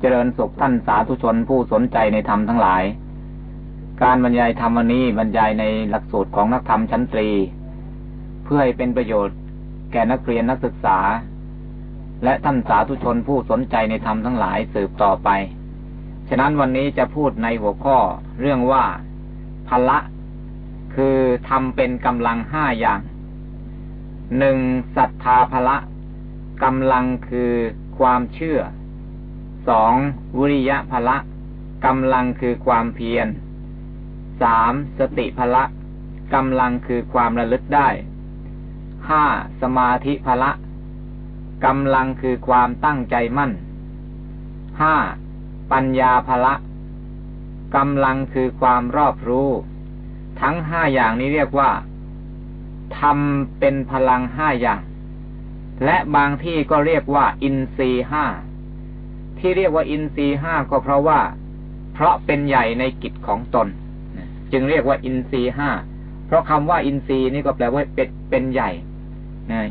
เจริญสุขท่านสาธุชนผู้สนใจในธรรมทั้งหลาย การบรรยายธรรมวันนี้บรรยายในหลักสูตรของนักธรรมชั้นตรี เพื่อให้เป็นประโยชน์แก่นักเรียนนักศึกษา และท่านสาธุชนผู้สนใจในธรรมทั้งหลายสืบต่อไป ฉะนั้นวันนี้จะพูดในหัวข้อเรื่องว่าพละคือทำเป็นกำลังห้าอย่างหนึ่งศรัทธาพละกำลังคือความเชื่อ สองวิริยะพละกำลังคือความเพียรสามสติพละกำลังคือความระลึกได้ห้าสมาธิพละกำลังคือความตั้งใจมั่นห้าปัญญาพละกำลังคือความรอบรู้ ทั้งห้าอย่างนี้เรียกว่าทำเป็นพลังห้าอย่าง และบางที่ก็เรียกว่า อินทรีห้า ที่เรียกว่าอินทรีห้าก็เพราะว่า เพราะเป็นใหญ่ในกิจของตนจึงเรียกว่าอินทรีห้าเพราะคำว่าอินทรีนี่ก็แปลว่าเป็นเป็นใหญ่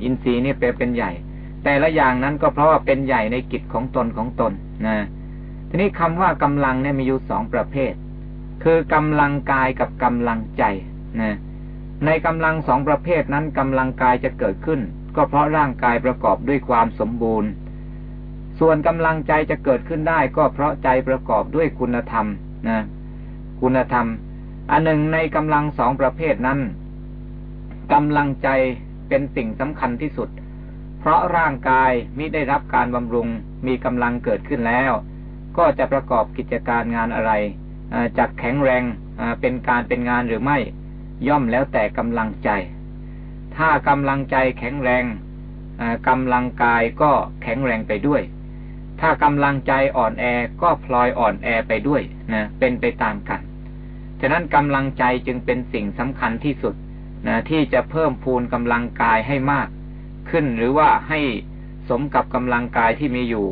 อินทรีนี่แปลเป็นใหญ่ แต่ละอย่างนั้นก็เพราะว่าเป็นใหญ่ในกิจของตนของตนนะทีนี้คำว่ากำลังเนี่ยมีอยู่สองประเภท คือกำลังกายกับกำลังใจนะในกำลังสองประเภทนั้นกำลังกายจะเกิดขึ้น ก็เพราะร่างกายประกอบด้วยความสมบูรณ์ ส่วนกำลังใจจะเกิดขึ้นได้ก็เพราะใจประกอบด้วยคุณธรรมนะคุณธรรม อันหนึ่งในกำลังสองประเภทนั้นกำลังใจเป็นสิ่งสำคัญที่สุด เพราะร่างกายมิได้รับการบำรุงมีกำลังเกิดขึ้นแล้ว ก็จะประกอบกิจการงานอะไรจักแข็งแรงเป็นการเป็นงานหรือไม่ ย่อมแล้วแต่กำลังใจ ถ้ากำลังใจแข็งแรงกำลังกายก็แข็งแรงไปด้วย ถ้ากำลังใจอ่อนแอก็พลอยอ่อนแอไปด้วยนะเป็นไปตามกัน ฉะนั้นกำลังใจจึงเป็นสิ่งสำคัญที่สุดนะที่จะเพิ่มพูนกำลังกายให้มาก ขึ้นหรือว่าให้สมกับกำลังกายที่มีอยู่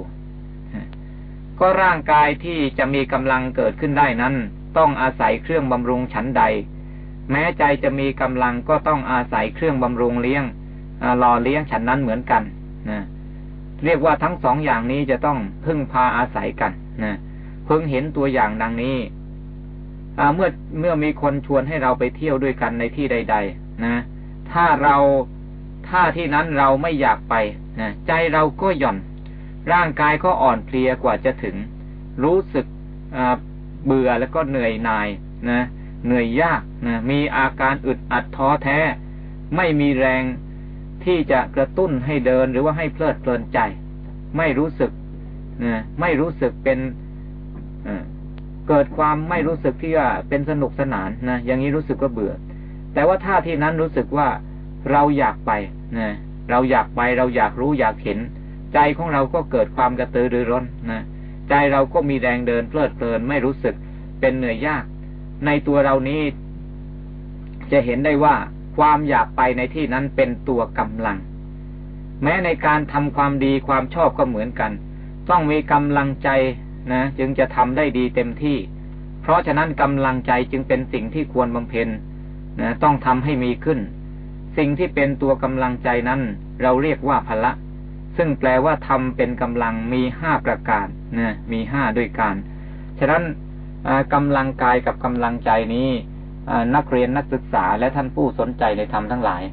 ก็ร่างกายที่จะมีกำลังเกิดขึ้นได้นั้น ต้องอาศัยเครื่องบำรุงชั้นใด แม้ใจจะมีกำลังก็ต้องอาศัยเครื่องบำรุงเลี้ยงหล่อเลี้ยงฉันนั้นเหมือนกันนะ เรียกว่าทั้งสองอย่างนี้จะต้องพึ่งพาอาศัยกันนะเพิ่งเห็นตัวอย่างดังนี้เมื่อเมื่อมีคนชวนให้เราไปเที่ยวด้วยกันในที่ใด ๆ นะ ถ้าเราถ้าที่นั้นเราไม่อยากไปนะใจเราก็หย่อน ร่างกายก็อ่อนเพลียกว่าจะถึง รู้สึกเบื่อแล้วก็เหนื่อยหน่ายนะเหนื่อยยากนะมีอาการอึดอัดท้อแท้ ไม่มีแรง ที่จะกระตุ้นให้เดินหรือว่าให้เพลิดเพลินใจ ไม่รู้สึกนะไม่รู้สึกเป็นเกิดความไม่รู้สึกที่ว่าเป็นสนุกสนานนะอย่างนี้รู้สึกว่าเบื่อ แต่ว่าท่าที่นั้นรู้สึกว่าเราอยากไปนะเราอยากไปเราอยากรู้อยากเห็น ใจของเราก็เกิดความกระตือรือร้นนะใจเราก็มีแรงเดินเพลิดเพลินไม่รู้สึกเป็นเหนื่อยยาก ในตัวเรานี้จะเห็นได้ว่า ความอยากไปในที่นั้นเป็นตัวกำลัง แม้ในการทำความดีความชอบก็เหมือนกัน ต้องมีกำลังใจนะ จึงจะทำได้ดีเต็มที่ เพราะฉะนั้นกำลังใจจึงเป็นสิ่งที่ควรบำเพ็ญนะต้องทำให้มีขึ้น สิ่งที่เป็นตัวกำลังใจนั้น เราเรียกว่าพละ ซึ่งแปลว่าทำเป็นกำลังมีห้าประการนะมีห้าด้วยกันฉะนั้นกำลังกายกับกำลังใจนี้ นักเรียนนักศึกษาและท่านผู้สนใจในธรรมทั้งหลาย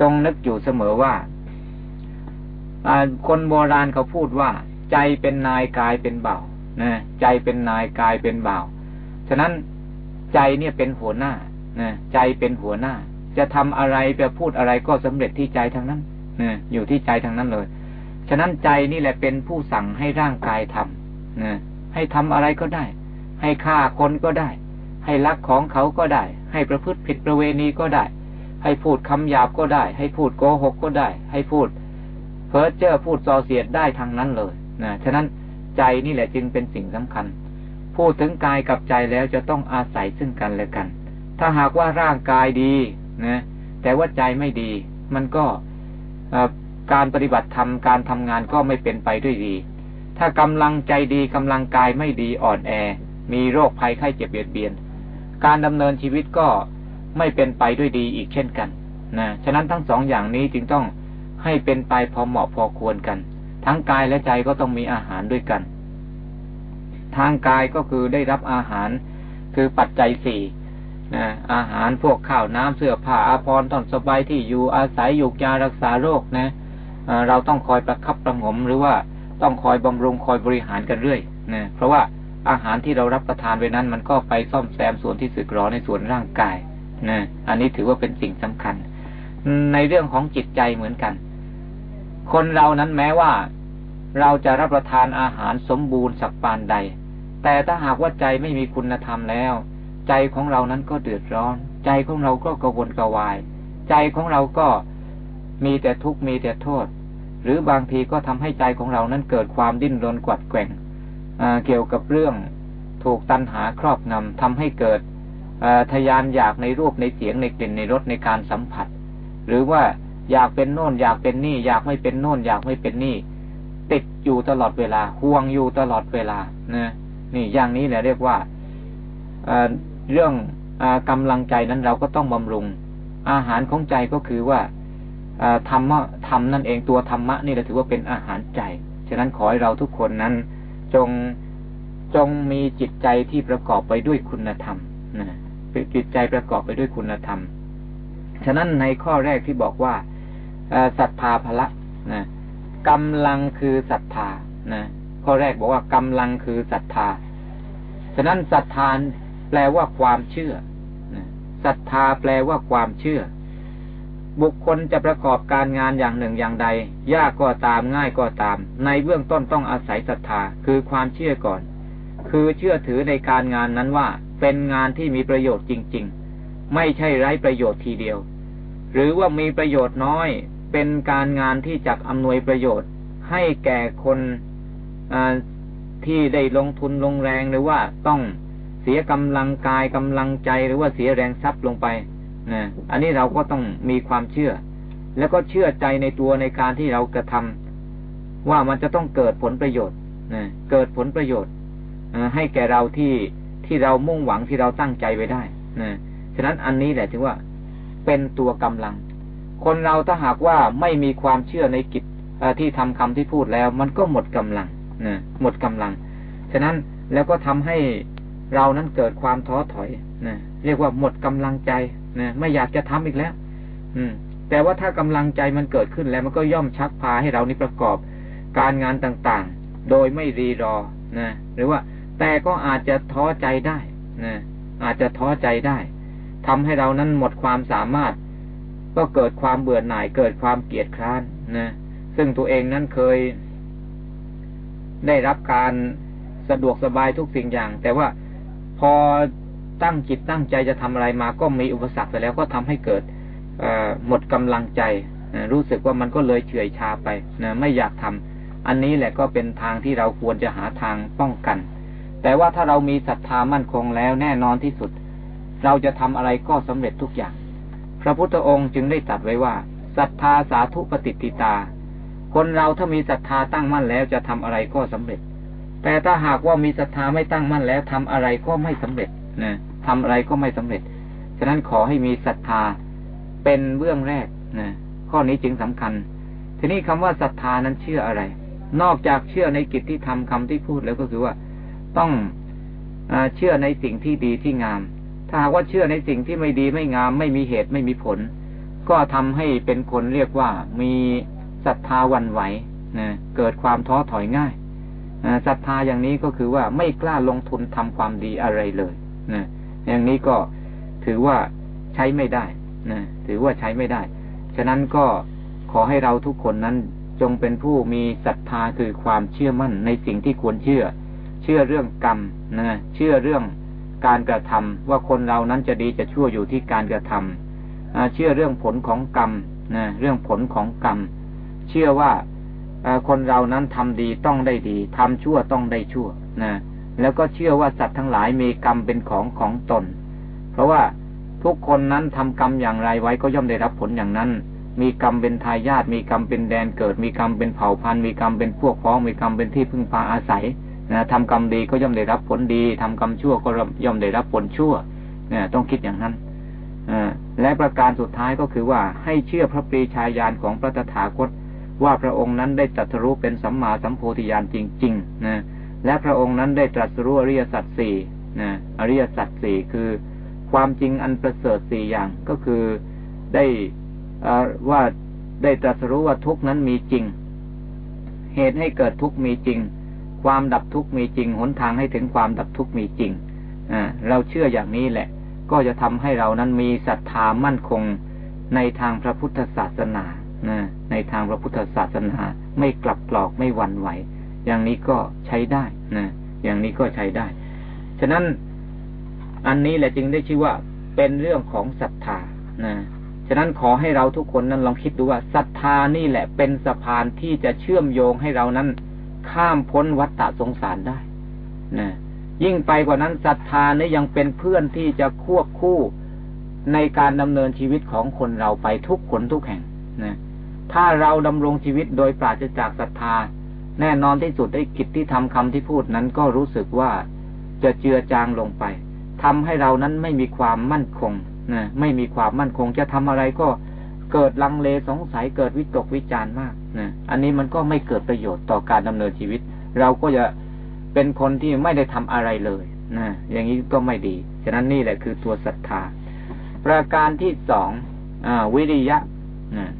จงนึกอยู่เสมอว่าคนโบราณเขาพูดว่า ใจเป็นนายกายเป็นเบานะใจเป็นนายกายเป็นเบาฉะนั้นใจเนี่ยเป็นหัวหน้านะใจเป็นหัวหน้า จะทำอะไรจะพูดอะไรก็สำเร็จที่ใจทางนั้นนะอยู่ที่ใจทางนั้นเลย ฉะนั้นใจนี่แหละเป็นผู้สั่งให้ร่างกายทำนะให้ทำอะไรก็ได้ ให้ฆ่าคนก็ได้ ให้ลักของเขาก็ได้ ให้ประพฤติผิดประเวณีก็ได้ ให้พูดคำหยาบก็ได้ ให้พูดโกหกก็ได้ ให้พูดเพ้อเจ้อพูดซอเสียดได้ทางนั้นเลยนะฉะนั้นใจนี่แหละจึงเป็นสิ่งสำคัญ พูดถึงกายกับใจแล้วจะต้องอาศัยซึ่งกันและกัน ถ้าหากว่าร่างกายดีนะแต่ว่าใจไม่ดี มันก็การปฏิบัติธรรมการทำงานก็ไม่เป็นไปด้วยดี ถ้ากำลังใจดีกำลังกายไม่ดีอ่อนแอ มีโรคภัยไข้เจ็บเบียดเบียน การดำเนินชีวิตก็ไม่เป็นไปด้วยดีอีกเช่นกันนะฉะนั้นทั้งสองอย่างนี้จึงต้องให้เป็นไปพอเหมาะพอควรกัน ทั้งกายและใจก็ต้องมีอาหารด้วยกัน ทางกายก็คือได้รับอาหารคือปัจจัยสี่นะอาหารพวกข้าวน้ำเสื้อผ้าอาภรณ์ต้นสบายที่อยู่อาศัยอยู่ยารักษาโรคนะเราต้องคอยประคับประงมหรือว่าต้องคอยบำรุงคอยบริหารกันเรื่อยนะเพราะว่า อาหารที่เรารับประทานไปนั้น มันก็ไปซ่อมแซมส่วนที่สึกหรอในส่วนร่างกายนะอันนี้ถือว่าเป็นสิ่งสำคัญ ในเรื่องของจิตใจเหมือนกัน คนเรานั้นแม้ว่า เราจะรับประทานอาหารสมบูรณ์สักปานใด แต่ถ้าหากว่าใจไม่มีคุณธรรมแล้ว ใจของเรานั้นก็เดือดร้อน ใจของเราก็กระวนกระวาย ใจของเราก็มีแต่ทุกข์มีแต่โทษ หรือบางทีก็ทำให้ใจของเรานั้นเกิดความดิ้นรนกวัดแกว่ง เกี่ยวกับเรื่องถูกตัณหาครอบงำทำให้เกิดทยานอยากในรูปในเสียงในกลิ่นในรสในการสัมผัส หรือว่าอยากเป็นโน่นอยากเป็นนี่ อยากไม่เป็นโน่นอยากไม่เป็นนี่ ติดอยู่ตลอดเวลาห่วงอยู่ตลอดเวลานะนี่อย่างนี้เนี่ยเรียกว่าเรื่องอกำลังใจนั้นเราก็ต้องบำรุง อาหารของใจก็คือว่าธรรมะธรรมนั่นเองตัวธรรมะนี่เราถือว่าเป็นอาหารใจ ฉะนั้นขอให้เราทุกคนนั้น จงจงมีจิตใจที่ประกอบไปด้วยคุณธรรมนะจิตใจประกอบไปด้วยคุณธรรม ฉะนั้นในข้อแรกที่บอกว่าศรัทธาภละนะกำลังคือศรัทธานะข้อแรกบอกว่ากำลังคือศรัทธา ฉะนั้นศรัทธาแปลว่าความเชื่อศรัทธาแปลว่าความเชื่อ บุคคลจะประกอบการงานอย่างหนึ่งอย่างใด ยากก็ตามง่ายก็ตาม ในเบื้องต้นต้องอาศัยศรัทธาคือความเชื่อก่อน คือเชื่อถือในการงานนั้นว่าเป็นงานที่มีประโยชน์จริง ๆ ไม่ใช่ไร้ประโยชน์ทีเดียว หรือว่ามีประโยชน์น้อย เป็นการงานที่จะอำนวยประโยชน์ ให้แก่คนที่ได้ลงทุนลงแรงหรือว่าต้องเสียกำลังกายกำลังใจหรือว่าเสียแรงทรัพย์ลงไป นะอันนี้เราก็ต้องมีความเชื่อ แล้วก็เชื่อใจในตัวในการที่เรากระทำว่ามันจะต้องเกิดผลประโยชน์นะเกิดผลประโยชน์ให้แก่เราที่ที่เรามุ่งหวังที่เราตั้งใจไว้ได้นะฉะนั้นอันนี้แหละถือว่าเป็นตัวกำลัง คนเราถ้าหากว่าไม่มีความเชื่อในกิจที่ทำคำที่พูดแล้ว มันก็หมดกำลังนะหมดกำลัง ฉะนั้นแล้วก็ทำให้เรานั้นเกิดความท้อถอยนะเรียกว่าหมดกำลังใจ นะไม่อยากจะทำอีกแล้ว อืม แต่ว่าถ้ากำลังใจมันเกิดขึ้นแล้วมันก็ย่อมชักพาให้เรานี้ประกอบการงานต่างๆ โดยไม่รีรอนะหรือว่าแต่ก็อาจจะท้อใจได้นะอาจจะท้อใจได้ทำให้เรานั้นหมดความสามารถ ก็เกิดความเบื่อหน่ายเกิดความเกียดคร้านนะซึ่งตัวเองนั้นเคย ได้รับการสะดวกสบายทุกสิ่งอย่าง แต่ว่าพอ ตั้งจิตตั้งใจจะทำอะไรมา ก็มีอุปสรรคไปแล้วก็ทำให้เกิดหมดกำลังใจรู้สึกว่ามันก็เลยเฉื่อยชาไปนะไม่อยากทำอันนี้แหละก็เป็นทางที่เราควรจะหาทางป้องกัน แต่ว่าถ้าเรามีศรัทธามั่นคงแล้วแน่นอนที่สุด เราจะทำอะไรก็สำเร็จทุกอย่าง พระพุทธองค์จึงได้ตัดไว้ว่าศรัทธาสาธุปฏิติตา คนเราถ้ามีศรัทธาตั้งมั่นแล้วจะทำอะไรก็สำเร็จ แต่ถ้าหากว่ามีศรัทธาไม่ตั้งมั่นแล้วทำอะไรก็ไม่สำเร็จนะ ทำอะไรก็ไม่สำเร็จ ฉะนั้นขอให้มีศรัทธาเป็นเบื้องแรกนะข้อนี้จึงสำคัญ ทีนี้คำว่าศรัทธานั้นเชื่ออะไร นอกจากเชื่อในกิจที่ทำคำที่พูดแล้วก็คือว่าต้องอเชื่อในสิ่งที่ดีที่งาม ถ้าหากว่าเชื่อในสิ่งที่ไม่ดีไม่งาม ไม่มีเหตุไม่มีผล ก็ทำให้เป็นคนเรียกว่ามีศรัทธาวันไหวนะเกิดความท้อถอยง่ายศรัทธาอย่างนี้ก็คือว่าไม่กล้าลงทุนทำความดีอะไรเลยนะ อย่างนี้ก็ถือว่าใช้ไม่ได้นะถือว่าใช้ไม่ได้ ฉะนั้นก็ขอให้เราทุกคนนั้นจงเป็นผู้มีศรัทธาคือความเชื่อมั่นในสิ่งที่ควรเชื่อ เชื่อเรื่องกรรมนะเชื่อเรื่องการกระทำว่าคนเรานั้นจะดีจะชั่วอยู่ที่การกระทำเชื่อเรื่องผลของกรรมนะเรื่องผลของกรรม เชื่อว่าคนเรานั้นทำดีต้องได้ดีทำชั่วต้องได้ชั่วนะ แล้วก็เชื่อว่าสัตว์ทั้งหลายมีกรรมเป็นของของตน เพราะว่าทุกคนนั้นทำกรรมอย่างไรไว้ก็ย่อมได้รับผลอย่างนั้น มีกรรมเป็นทายาทมีกรรมเป็นแดนเกิด มีกรรมเป็นเผ่าพันธุ์มีกรรมเป็นพวกพ้องมีกรรมเป็นที่พึ่งพาอาศัยนะทำกรรมดีก็ย่อมได้รับผลดีทำกรรมชั่วก็ย่อมได้รับผลชั่วเนี่ยต้องคิดอย่างนั้นอและประการสุดท้ายก็คือว่าให้เชื่อพระปรีชาญาณของพระตถาคต ว่าพระองค์นั้นได้ตรัสรู้เป็นสัมมาสัมโพธิญาณจริงๆนะ และพระองค์นั้นได้ตรัสรู้อริยสัจสี่นะอริยสัจสี่คือความจริงอันประเสริฐสี่อย่างก็คือได้ว่าได้ตรัสรู้ว่าทุกนั้นมีจริง เหตุให้เกิดทุกมีจริง ความดับทุกมีจริง หนทางให้ถึงความดับทุกมีจริงเราเชื่ออย่างนี้แหละ ก็จะทำให้เรานั้นมีศรัทธามั่นคงในทางพระพุทธศาสนาในทางพระพุทธศาสนาไม่กลับกรอกไม่หวั่นไหว อย่างนี้ก็ใช้ได้นะอย่างนี้ก็ใช้ได้ ฉะนั้นอันนี้แหละจึงได้ชื่อว่าเป็นเรื่องของศรัทธานะฉะนั้นขอให้เราทุกคนนั้นลองคิดดูว่าศรัทธานี่แหละเป็นสะพานที่จะเชื่อมโยงให้เรานั้น ข้ามพ้นวัฏฏะสงสารได้นะยิ่งไปกว่านั้นศรัทธานี่ยังเป็นเพื่อนที่จะควบคู่ในการดำเนินชีวิตของคนเราไปทุกคนทุกแห่งนะถ้าเราดำรงชีวิตโดยปราศจากศรัทธา แน่นอนที่สุดได้กิจที่ทำคำที่พูดนั้นก็รู้สึกว่าจะเจือจางลงไปทำให้เรานั้นไม่มีความมั่นคงนะไม่มีความมั่นคงจะทำอะไรก็เกิดลังเลสงสัยเกิดวิตกวิจารณ์มากนะอันนี้มันก็ไม่เกิดประโยชน์ต่อการดำเนินชีวิต เราก็จะเป็นคนที่ไม่ได้ทำอะไรเลยนะอย่างนี้ก็ไม่ดี ฉะนั้นนี่แหละคือตัวศรัทธา ประการที่สองอวิริยะนะ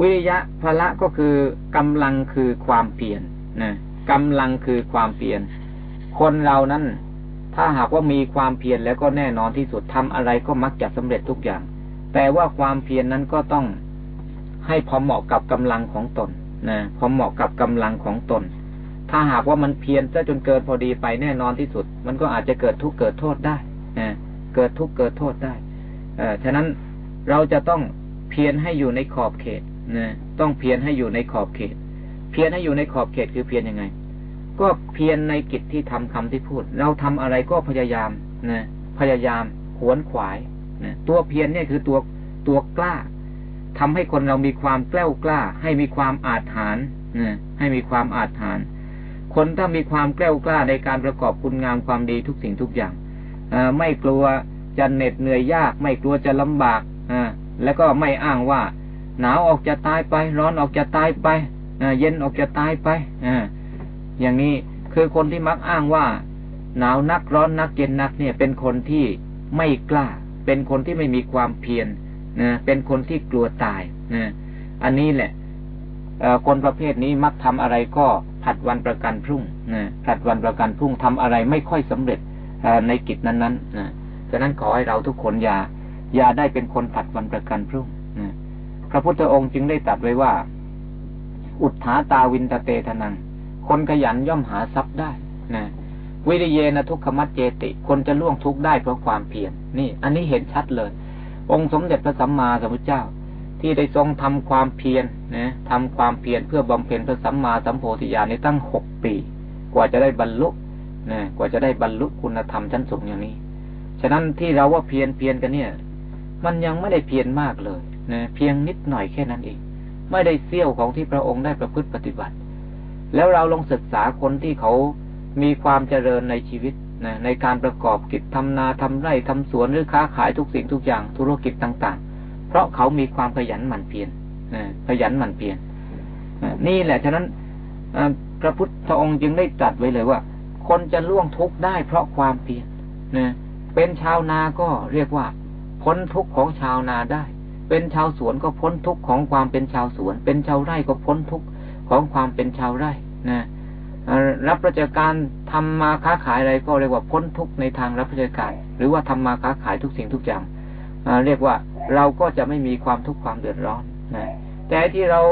วิริยะพละก็คือกำลังคือความเปลี่ยนนะกำลังคือความเปลี่ยนคนเรานั้น ถ้าหากว่ามีความเพียรแล้วก็แน่นอนที่สุดทำอะไรก็มักจะสำเร็จทุกอย่าง แต่ว่าความเพียรนนั้นก็ต้องให้พอเหมาะกับกำลังของตนนะพอเหมาะกับกำลังของตน ถ้าหากว่ามันเพียรซะจนเกินพอดีไปแน่นอนที่สุด มันก็อาจจะเกิดทุกข์เกิดโทษได้นะเกิดทุกข์เกิดโทษได้ เออฉะนั้นเราจะต้องเพียรให้อยู่ในขอบเขต นะต้องเพียรให้อยู่ในขอบเขต เพียรให้อยู่ในขอบเขตคือเพียรยังไง ก็เพียรในกิจที่ทำคำที่พูด เราทำอะไรก็พยายามนะพยายามขวนขวายนะตัวเพียรเนี่ยคือตัวตัวกล้าทำให้คนเรามีความกล้ากล้า ให้มีความอาจหารนะให้มีความอาจหารคนถ้ามีความกล้ากล้าในการประกอบคุณงามความดีทุกสิ่งทุกอย่างอไม่กลัวจะเหน็ดเหนื่อยยาก ไม่กลัวจะลำบากอแล้วก็ไม่อ้างว่า หนาวออกจะตายไป ร้อนออกจะตายไปเย็นออกจะตายไปออย่างนี้คือคนที่มักอ้างว่า หนาวนักร้อนนักเย็นนักเนี่ย เป็นคนที่ไม่กล้า เป็นคนที่ไม่มีความเพียรนะเป็นคนที่กลัวตายนะอันนี้แหละคนประเภทนี้มักทำอะไรก็ผัดวันประกันพรุ่งนะผัดวันประกันพรุ่งทำอะไรไม่ค่อยสำเร็จในกิจนั้นๆนะฉะนั้นขอให้เราทุกคนอย่าอย่าได้เป็นคนผัดวันประกันพรุ่งนะ พระพุทธองค์จึงได้ตรัสไว้ว่า อุทธาตาวินตเตทนัง คนขยันย่อมหาทรัพย์ได้นะวิริเยนะทุกขมัจเจติ คนจะล่วงทุกข์ได้เพราะความเพียรนี่ อันนี้เห็นชัดเลย องค์สมเด็จพระสัมมาสัมพุทธเจ้า ที่ได้ทรงทำความเพียรนะทำความเพียรเพื่อบำเพ็ญพระสัมมาสัมโพธิญาณในตั้งหกปี กว่าจะได้บรรลุนะกว่าจะได้บรรลุคุณธรรมชั้นสูงอย่างนี้ ฉะนั้นที่เราว่าเพียรเพียรกันเนี่ย มันยังไม่ได้เพียรมากเลย นะเพียงนิดหน่อยแค่นั้นเอง ไม่ได้เสี้ยวของที่พระองค์ได้ประพฤติปฏิบัติ แล้วเราลองศึกษาคนที่เขามีความเจริญในชีวิตนะในการประกอบกิจทำนาทำไร่ทำสวนหรือค้าขายทุกสิ่งทุกอย่างธุรกิจต่างๆ เพราะเขามีความขยันหมั่นเพียรนะขยันหมั่นเพียรนี่แหละฉะนั้นพระพุทธองค์จึงได้ตรัสไว้เลยว่า คนจะล่วงทุกข์ได้เพราะความเพียรนะเป็นชาวนาก็เรียกว่าพ้นทุกข์ของชาวนาได้ เป็นชาวสวนก็พ้นทุกข์ของความเป็นชาวสวน เป็นชาวไร่ก็พ้นทุกข์ของความเป็นชาวไร่นะรับราชการทำมาค้าขายอะไรก็เรียกว่าพ้นทุกในทางรับราชการ หรือว่าทำมาค้าขายทุกสิ่งทุกอย่างเรียกว่าเราก็จะไม่มีความทุกข์ความเดือดร้อนนะแต่ที่เรา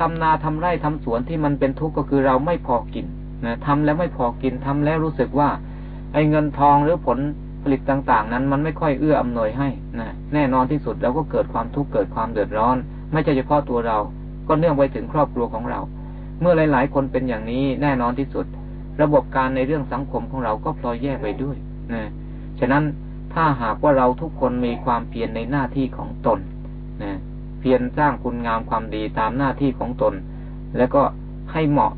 ทำนาทำไร่ทำสวนที่มันเป็นทุกข์ก็คือเราไม่พอกินนะทำแล้วไม่พอกินทำแล้วรู้สึกว่าไอ้เงินทองหรือผล ลิตต่าง ๆ นั้น มันไม่ค่อยเอื้ออำนวยให้นะแน่นอนที่สุดเราก็เกิดความทุกข์เกิดความเดือดร้อน ไม่ใช่เฉพาะตัวเรา ก็เนื่องไปถึงครอบครัวของเรา เมื่อหลาย ๆ คนเป็นอย่างนี้แน่นอนที่สุด ระบบการในเรื่องสังคมของเราก็พลอยแย่ไปด้วยนะฉะนั้นถ้าหากว่าเราทุกคนมีความเพียรในหน้าที่ของตนนะเพียรสร้างคุณงามความดีตามหน้าที่ของตน แล้วก็ให้เหมาะ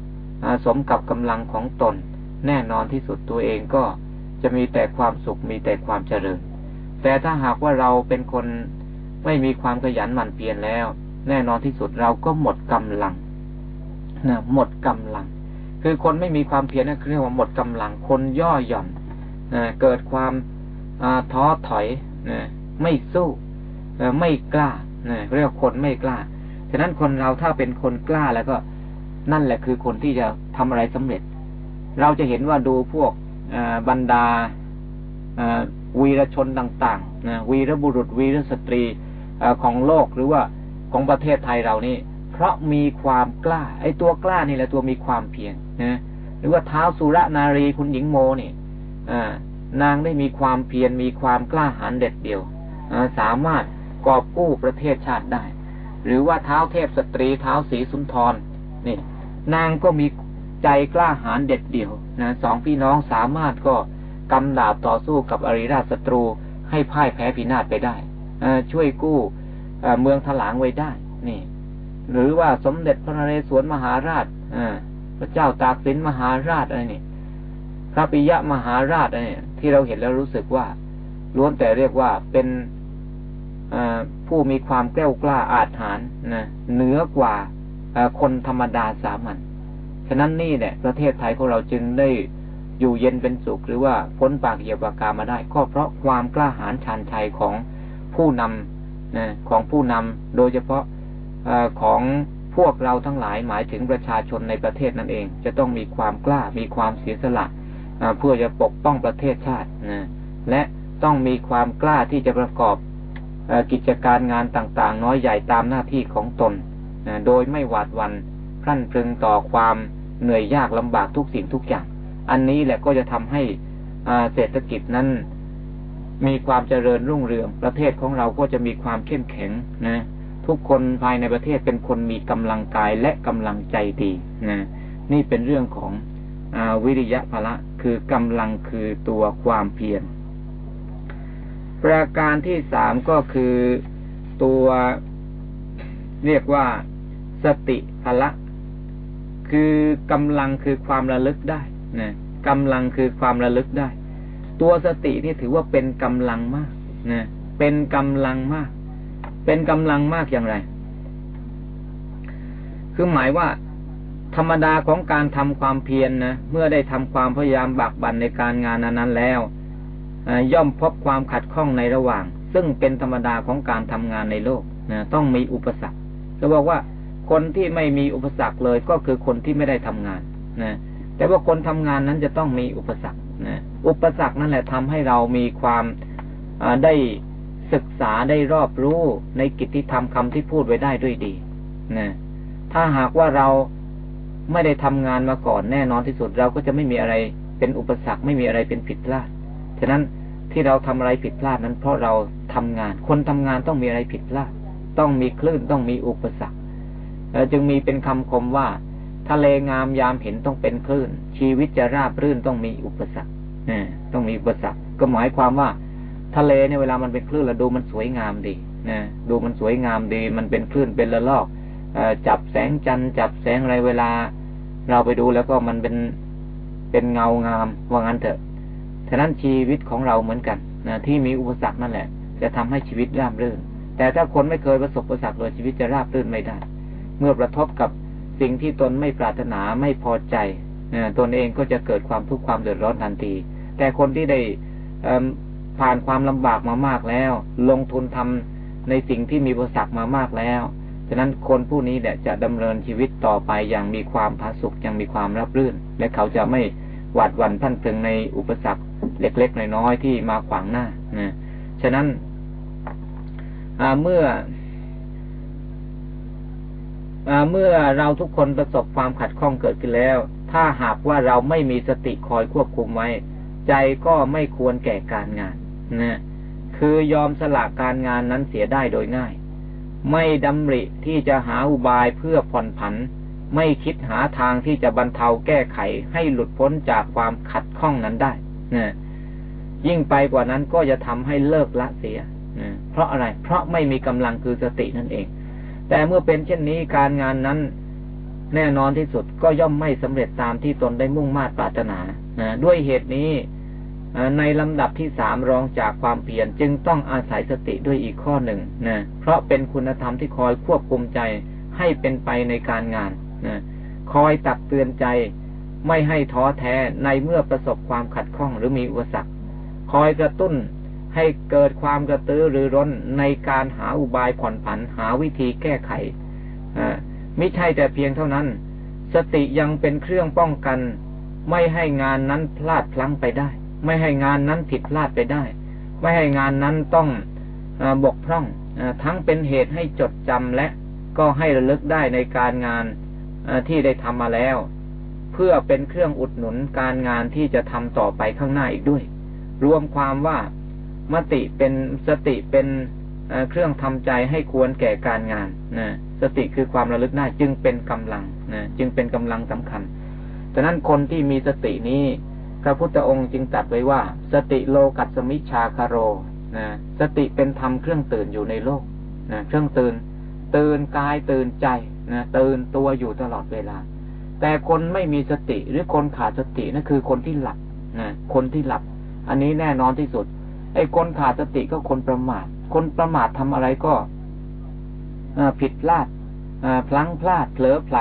สมกับกำลังของตน แน่นอนที่สุดตัวเองก็ จะมีแต่ความสุขมีแต่ความเจริญ แต่ถ้าหากว่าเราเป็นคนไม่มีความขยันหมั่นเพียรแล้ว แน่นอนที่สุดเราก็หมดกำลังนะหมดกำลัง คือคนไม่มีความเพียรนั่นคือเรียกว่าหมดกำลัง คนย่อหย่อนนะเกิดความท้อถอยนะไม่สู้ไม่กล้านะเรียกคนไม่กล้าฉะนั้นคนเราถ้าเป็นคนกล้าแล้วก็นั่นแหละคือคนที่จะทำอะไรสำเร็จ เราจะเห็นว่าดูพวก บรรดาวีรชนต่างๆนะวีรบุรุษวีรสตรีของโลกหรือว่าของประเทศไทยเรานี่ เพราะมีความกล้า ไอ้ตัวกล้านี่แหละตัวมีความเพียรนะหรือว่าเท้าสุรนารีคุณหญิงโมนี่นางได้มีความเพียรมีความกล้าหาญเด็ดเดี่ยวสามารถกอบกู้ประเทศชาติได้ หรือว่าเท้าเทพสตรีเท้าสีสุนทรนี่ นางก็มี ใจกล้าหาญเด็ดเดี่ยวนะสองพี่น้องสามารถก็กำดาบต่อสู้กับอริราชศัตรูให้พ่ายแพ้พินาศไปได้ช่วยกู้เมืองถลางไว้ได้ นี่ หรือว่าสมเด็จพระนเรศวรมหาราชพระเจ้าตากสินมหาราชอะไรนี่พระปิยะมหาราชอะไรนี่ที่เราเห็นแล้วรู้สึกว่าล้วนแต่เรียกว่าเป็นผู้มีความแกล้วกล้าอาถรรนะเหนือกว่าคนธรรมดาสามัญ ฉะนั้นนี่แหละประเทศไทยของเราจึงได้อยู่เย็นเป็นสุข หรือว่าพ้นปากเหยียบปากกามาได้ ก็เพราะความกล้าหาญชาญชัยของผู้นำนะของผู้นำโดยเฉพาะอของพวกเราทั้งหลายหมายถึงประชาชนในประเทศนั่นเอง จะต้องมีความกล้ามีความเสียสละเพื่อจะปกป้องประเทศชาตินะและต้องมีความกล้าที่จะประกอบกิจการงานต่างๆ น้อยใหญ่ตามหน้าที่ของตน โดยไม่หวาดวันพรั่นพรึงต่อความ เหนื่อยยากลำบากทุกสิ่งทุกอย่าง อันนี้แหละก็จะทำให้เศรษฐกิจนั้น มีความเจริญรุ่งเรือง ประเทศของเราก็จะมีความเข้มแข็งนะทุกคนภายในประเทศเป็นคนมีกำลังกายและกำลังใจดีนะนี่เป็นเรื่องของอวิริยะพละคือกำลังคือตัวความเพียรประการที่สามก็คือตัวเรียกว่าสติพละ คือกำลังคือความระลึกได้นะกำลังคือความระลึกได้ ตัวสตินี่ถือว่าเป็นกำลังมากนะเป็นกำลังมาก เป็นกำลังมากอย่างไร คือหมายว่า ธรรมดาของการทำความเพียรนนะเมื่อได้ทำความพยายามบักบันในการงานนั้นแล้วย่อมพบความขัดข้องในระหว่าง ซึ่งเป็นธรรมดาของการทำงานในโลกนะต้องมีอุปสรรคจะบอกว่า คนที่ไม่มีอุปสรรคเลยก็คือคนที่ไม่ได้ทำงานนะแต่ว่าคนทำงานนั้นจะต้องมีอุปสรรคนะอุปสรรคนั่นแหละทำให้เรามีความได้ศึกษาได้รอบรู้ในกิจที่ทำคำที่พูดไว้ได้ด้วยดีนะถ้าหากว่าเราไม่ได้ทำงานมาก่อนแน่นอนที่สุดเราก็จะไม่มีอะไรเป็นอุปสรรคไม่มีอะไรเป็นผิดพลาด ฉะนั้นที่เราทำอะไรผิดพลาดนั้นเพราะเราทำงาน คนทำงานต้องมีอะไรผิดพลาด ต้องมีคลื่นต้องมีอุปสรรค จึงมีเป็นคำคมว่า ทะเลงามยามเห็นต้องเป็นคลื่น ชีวิตจะราบรื่นต้องมีอุปสรรคต้องมีอุปสรรคก็หมายความว่า ทะเลเนี่ยเวลามันเป็นคลื่นเราดูมันสวยงามดีนะดูมันสวยงามดี มันเป็นคลื่นเป็นระลอกจับแสงจันทร์จับแสงอะไรเวลา เราไปดูแล้วก็มันเป็นเป็นเงางามว่างั้นเถอะฉะนั้นชีวิตของเราเหมือนกันนะที่มีอุปสรรคนั่นแหละ จะทำให้ชีวิตราบรื่น แต่ถ้าคนไม่เคยประสบอุปสรรคเลยชีวิตจะราบรื่นไม่ได้ เมื่อกระทบกับสิ่งที่ตนไม่ปรารถนาไม่พอใจนะตนเองก็จะเกิดความทุกข์ความเดือดร้อนทันที แต่คนที่ได้ผ่านความลำบากมามากแล้ว ลงทุนทำในสิ่งที่มีอุปสรรคมามากแล้วฉะนั้นคนผู้นี้เนี่ยจะดำเนินชีวิตต่อไปอย่างมีความผาสุกย่างมีความรับรื่น และเขาจะไม่หวาดหวั่นพันพึงในอุปสรรคเล็กๆน้อยๆที่มาขวางหน้านะฉะนั้นเมื่อ เมื่อเราทุกคนประสบความขัดข้องเกิดขึ้นแล้ว ถ้าหากว่าเราไม่มีสติคอยควบคุมไว้ ใจก็ไม่ควรแก่การงานนะคือยอมสละการงานนั้นเสียได้โดยง่าย ไม่ดำริที่จะหาอุบายเพื่อผ่อนผัน ไม่คิดหาทางที่จะบรรเทาแก้ไขให้หลุดพ้นจากความขัดข้องนั้นได้นะยิ่งไปกว่านั้นก็จะทำให้เลิกละเสียนะเพราะอะไร เพราะไม่มีกำลังคือสตินั่นเอง แต่เมื่อเป็นเช่นนี้การงานนั้น แน่นอนที่สุดก็ย่อมไม่สำเร็จตามที่ตนได้มุ่งมา่ปรารถนาด้วยเหตุนี้ในลำดับที่สามรองจากความเปลี่ยนจึงต้องอาศัยสติด้วยอีกข้อหนึ่งนะเพราะเป็นคุณธรรมที่คอยควบคุมใจให้เป็นไปในการงานนะคอยตักเตือนใจไม่ให้ท้อแท้ในเมื่อประสบความขัดข้องหรือมีอุปสรรค คอยกระตุ้น ให้เกิดความกระตือรือร้นในการหาอุบายผ่อนผันหาวิธีแก้ไขไม่ใช่แต่เพียงเท่านั้น สติยังเป็นเครื่องป้องกัน ไม่ให้งานนั้นพลาดพลั้งไปได้ ไม่ให้งานนั้นผิดพลาดไปได้ ไม่ให้งานนั้นต้องอบกพร่องทั้งเป็นเหตุให้จดจำและก็ให้ระลึกได้ในการงานที่ได้ทำมาแล้ว เพื่อเป็นเครื่องอุดหนุนการงานที่จะทำต่อไปข้างหน้าอีกด้วย รวมความว่า มติเป็นสติเป็นเครื่องทำใจให้ควรแก่การงานนะสติคือความระลึกได้จึงเป็นกำลังนะจึงเป็นกำลังสำคัญฉะนั้นคนที่มีสตินี้พระพุทธองค์จึงตัดไว้ว่า สติโลกัสมิชาคารโรนะสติเป็นธรรมเครื่องตื่นอยู่ในโลกนะเครื่องตื่น ตื่นกายตื่นใจนะตื่นตัวอยู่ตลอดเวลา แต่คนไม่มีสติหรือคนขาดสตินั่นคือคนที่หลับนะคนที่หลับ อันนี้แน่นอนที่สุด ไอ้คนขาดสติก็คนประมาท คนประมาททำอะไรก็ผิดพลาดพลั้งพลาดเผลอไผล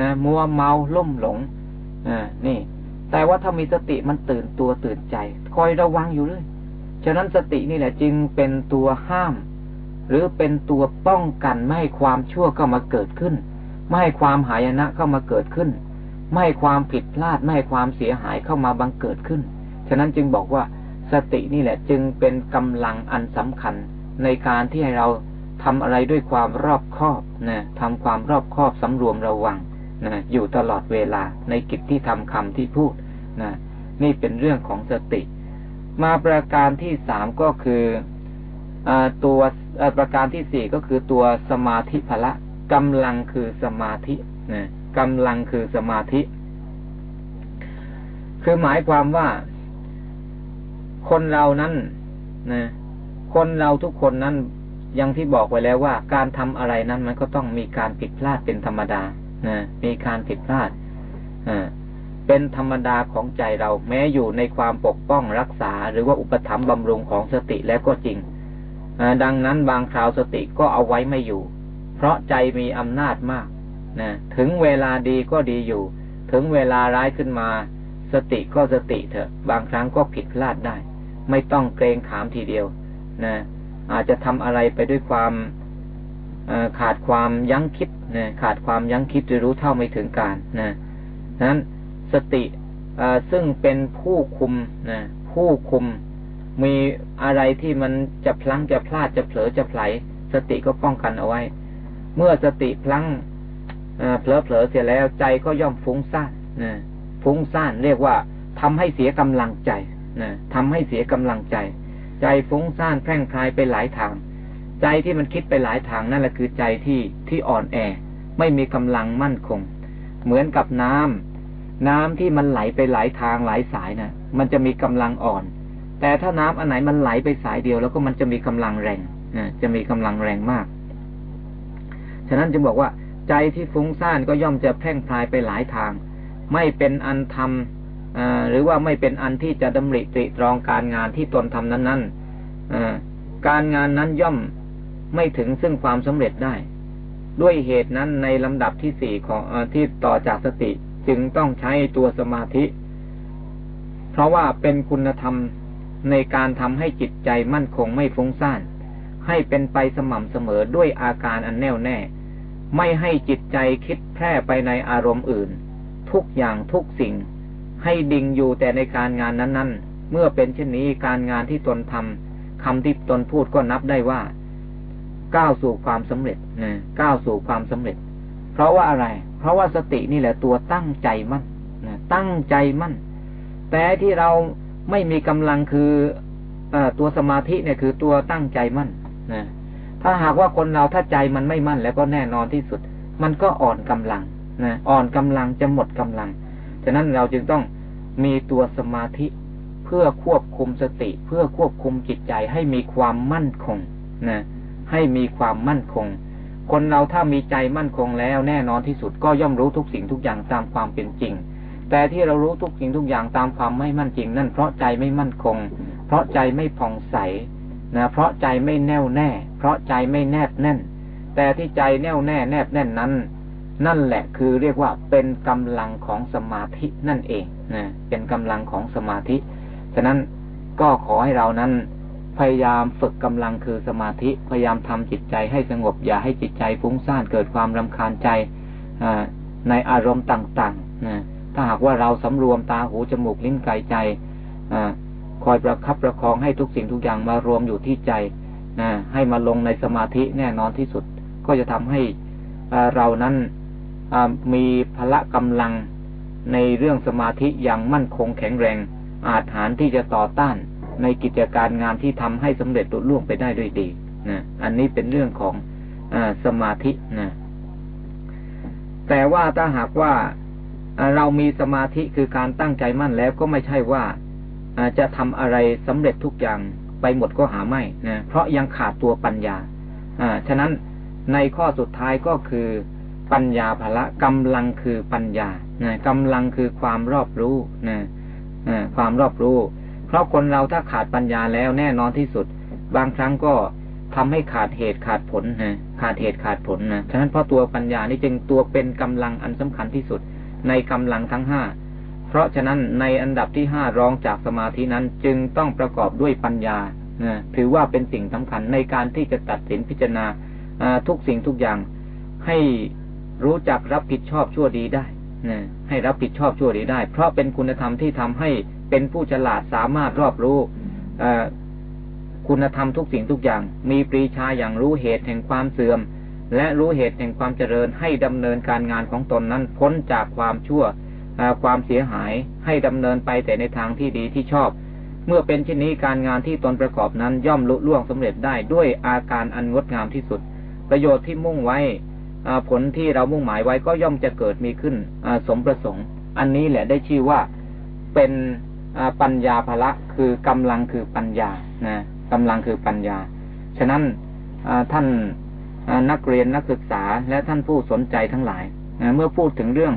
นะมัวเมาล่มหลงนี่ แต่ว่าถ้ามีสติมันตื่นตัวตื่นใจ คอยระวังอยู่เลยฉะนั้นสตินี่แหละจึงเป็นตัวห้าม หรือเป็นตัวป้องกันไม่ให้ความชั่วเข้ามาเกิดขึ้น ไม่ให้ความหายนะเข้ามาเกิดขึ้น ไม่ให้ความผิดพลาดไม่ให้ความเสียหายเข้ามาบังเกิดขึ้น ฉะนั้นจึงบอกว่า สตินี่แหละจึงเป็นกำลังอันสำคัญในการที่ให้เราทำอะไรด้วยความรอบคอบนะทำความรอบคอบสำรวมระวังนะอยู่ตลอดเวลาในกิจที่ทำคำที่พูดนะนี่เป็นเรื่องของสติ มาประการที่สามก็คืออตัวประการที่สี่ก็คือตัวสมาธิพละกำลังคือสมาธินะกำลังคือสมาธิ คือหมายความว่า คนเรานั้นนะคนเราทุกคนนั้นยังที่บอกไว้แล้วว่า การทำอะไรนั้นมันก็ต้องมีการผิดพลาดเป็นธรรมดานะมีการผิดพลาดอ่าเป็นธรรมดาของใจเราแม้อยู่ในความปกป้องรักษา หรือว่าอุปถัมภ์บำรุงของสติแล้วก็จริงดังนั้นบางคราวสติก็เอาไว้ไม่อยู่ เพราะใจมีอำนาจมากนะถึงเวลาดีก็ดีอยู่ ถึงเวลาร้ายขึ้นมา สติก็สติเถอะ บางครั้งก็ผิดพลาดได้ ไม่ต้องเกรงขามทีเดียวนะอาจจะทำอะไรไปด้วยความขาดความยั้งคิดนะขาดความยั้งคิดหรือรู้เท่าไม่ถึงการนะนั้นสติซึ่งเป็นผู้คุมนะผู้คุมมีอะไรที่มันจะพลั้งจะพลาดจะเผลอจะไผลสติก็ป้องกันเอาไว้ เมื่อสติพลั้งเผลอเผลอเสียแล้วใจก็ย่อมฟุ้งซ่านนะฟุ้งซ่านเรียกว่าทำให้เสียกำลังใจ นะทำให้เสียกำลังใจ ใจฟุ้งซ่านแพร่งพรายไปหลายทาง ใจที่มันคิดไปหลายทางนั่นแหละคือใจที่ที่อ่อนแอ ไม่มีกำลังมั่นคง เหมือนกับน้ำน้ำที่มันไหลไปหลายทางหลายสายนะ่ะ มันจะมีกำลังอ่อน แต่ถ้าน้ำอันไหนมันไหลไปสายเดียว แล้วก็มันจะมีกำลังแรงนะจะมีกำลังแรงมาก ฉะนั้นจึงบอกว่า ใจที่ฟุ้งซ่านก็ย่อมจะแพร่งพรายไปหลายทาง ไม่เป็นอันทำ หรือว่าไม่เป็นอันที่จะดำริตรีตรองการงานที่ตนทำนั้นๆการงานนั้นย่อมไม่ถึงซึ่งความสำเร็จได้ ด้วยเหตุนั้นในลำดับที่สี่ของอที่ต่อจากสติจึงต้องใช้ตัวสมาธิ เพราะว่าเป็นคุณธรรมในการทำให้จิตใจมั่นคงไม่ฟุ้งซ่าน ให้เป็นไปสม่ำเสมอด้วยอาการอันแน่วแน่ ไม่ให้จิตใจคิดแพร่ไปในอารมณ์อื่น ทุกอย่างทุกสิ่ง ให้ดิ่งอยู่แต่ในการงานนั้นๆ เมื่อเป็นเช่นนี้การงานที่ตนทำคำที่ตนพูดก็นับได้ว่า ก้าวสู่ความสำเร็จนะก้าวสู่ความสำเร็จ เพราะว่าอะไร เพราะว่าสตินี่แหละตัวตั้งใจมั่นนะตั้งใจมั่น แต่ที่เราไม่มีกำลังคืออตัวสมาธิเนี่ยคือตัวตั้งใจมั่นนะถ้าหากว่าคนเราถ้าใจมันไม่มั่นแล้วก็แน่นอนที่สุด มันก็อ่อนกำลังนะอ่อนกำลังจะหมดกำลัง ฉะนั้นเราจึงต้องมีตัวสมาธิเพื่อควบคุมสติ เพื่อควบคุมจิตใจให้มีความมั่นคงนะให้มีความมั่นคง คนเราถ้ามีใจมั่นคงแล้วแน่นอนที่สุดก็ย่อมรู้ทุกสิ่งทุกอย่างตามความเป็นจริง แต่ที่เรารู้ทุกสิ่งทุกอย่างตามความไม่มั่นจริง นั่นเพราะใจไม่มั่นคง เพราะใจไม่ผ่องใสนะเพราะใจไม่แน่วแน่ เพราะใจไม่แนบแน่น แต่ที่ใจแน่วแน่แนบแน่นนั้น นั่นแหละคือเรียกว่าเป็นกำลังของสมาธินั่นเองนะเป็นกำลังของสมาธิ ฉะนั้นก็ขอให้เรานั้น พยายามฝึกกำลังคือสมาธิ พยายามทำจิตใจให้สงบ อย่าให้จิตใจฟุ้งซ่านเกิดความรำคาญใจในอารมณ์ต่างๆนะถ้าหากว่าเราสำรวมตาหูจมูกลิ้นกายใจอคอยประคับประคองให้ทุกสิ่งทุกอย่างมารวมอยู่ที่ใจนะให้มาลงในสมาธิแน่นอนที่สุด ก็จะทำให้เรานั้น มีพละกำลังในเรื่องสมาธิอย่างมั่นคงแข็งแรง อาจฐานที่จะต่อต้านในกิจการงานที่ทำให้สำเร็จตุล่วงไปได้ด้วยดีนะอันนี้เป็นเรื่องของอสมาธินะแต่ว่าถ้าหากว่าเรามีสมาธิคือการตั้งใจมั่นแล้วก็ไม่ใช่ว่าจะทำอะไรสำเร็จทุกอย่างไปหมดก็หาไม่นะเพราะยังขาดตัวปัญญา อ่า ฉะนั้นในข้อสุดท้ายก็คือ ปัญญาภละกำลังคือปัญญานะกำลังคือความรอบรู้นะความรอบรู้ เพราะคนเราถ้าขาดปัญญาแล้วแน่นอนที่สุด บางครั้งก็ทำให้ขาดเหตุขาดผลนะขาดเหตุขาดผลนะฉะนั้นเพราะตัวปัญญานี่จึงตัวเป็นกำลังอันสำคัญที่สุด ในกำลังทั้งห้าเพราะฉะนั้นในอันดับที่ห้ารองจากสมาธินั้นจึงต้องประกอบด้วยปัญญาถือว่าเป็นสิ่งสำคัญในการที่จะตัดสินพิจารณาทุกสิ่งทุกอย่างให้ รู้จักรับผิดชอบชั่วดีได้นะให้รับผิดชอบชั่วดีได้ เพราะเป็นคุณธรรมที่ทำให้เป็นผู้ฉลาดสามารถรอบรู้คุณธรรมทุกสิ่งทุกอย่าง มีปรีชาอย่างรู้เหตุแห่งความเสื่อม และรู้เหตุแห่งความเจริญให้ดำเนินการงานของตนนั้นพ้นจากความชั่วความเสียหายให้ดำเนินไปแต่ในทางที่ดีที่ชอบ เมื่อเป็นเช่นนี้การงานที่ตนประกอบนั้นย่อมลุล่วงสำเร็จได้ด้วยอาการอันงดงามที่สุด ประโยชน์ที่มุ่งไว้ ผลที่เรามุ่งหมายไว้ก็ย่อมจะเกิดมีขึ้นสมประสงค์ อันนี้แหละได้ชื่อว่าเป็นปัญญาภละคือกำลังคือปัญญานะกำลังคือปัญญา ฉะนั้นท่านนักเรียนนักศึกษาและท่านผู้สนใจทั้งหลายเมื่อพูดถึงเรื่อง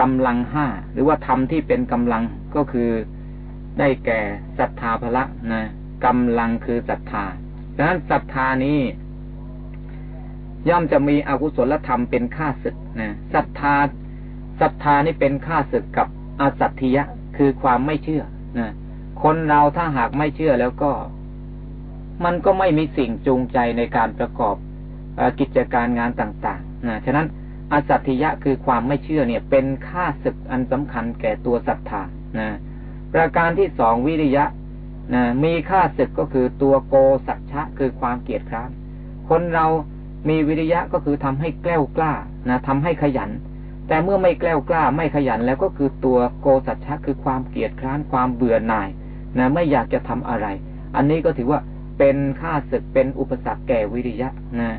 กำลังห้าหรือว่าธรรมที่เป็นกำลังก็คือได้แก่ศรัทธาภละนะกำลังคือศรัทธาดังนั้นศรัทธานี้ ย่อมจะมีอกุศลธรรมเป็นข้าศึกนะศรัทธาศรัทธานี่เป็นข้าศึกกับอาสัตถิยะ คือความไม่เชื่อนะคนเราถ้าหากไม่เชื่อแล้วก็ มันก็ไม่มีสิ่งจูงใจในการประกอบกิจการงานต่างๆนะฉะนั้นอสัตถิยะคือความไม่เชื่อเนี่ย เป็นค่าศึกอันสำคัญแก่ตัวศรัทธานะประการที่สองวิริยะนะมีค่าศึกก็คือตัวโกสัจฉะคือความเกียจคร้านคนเรา มีวิริยะก็คือทำให้แกล้วกล้านะทำให้ขยัน แต่เมื่อไม่แกล้วกล้าไม่ขยันแล้วก็คือตัวโกสัจฉะคือความเกียจคร้านความเบื่อหน่ายนะไม่อยากจะทำอะไร อันนี้ก็ถือว่าเป็นค่าศึกเป็นอุปสรรคแก่วิริยะนะ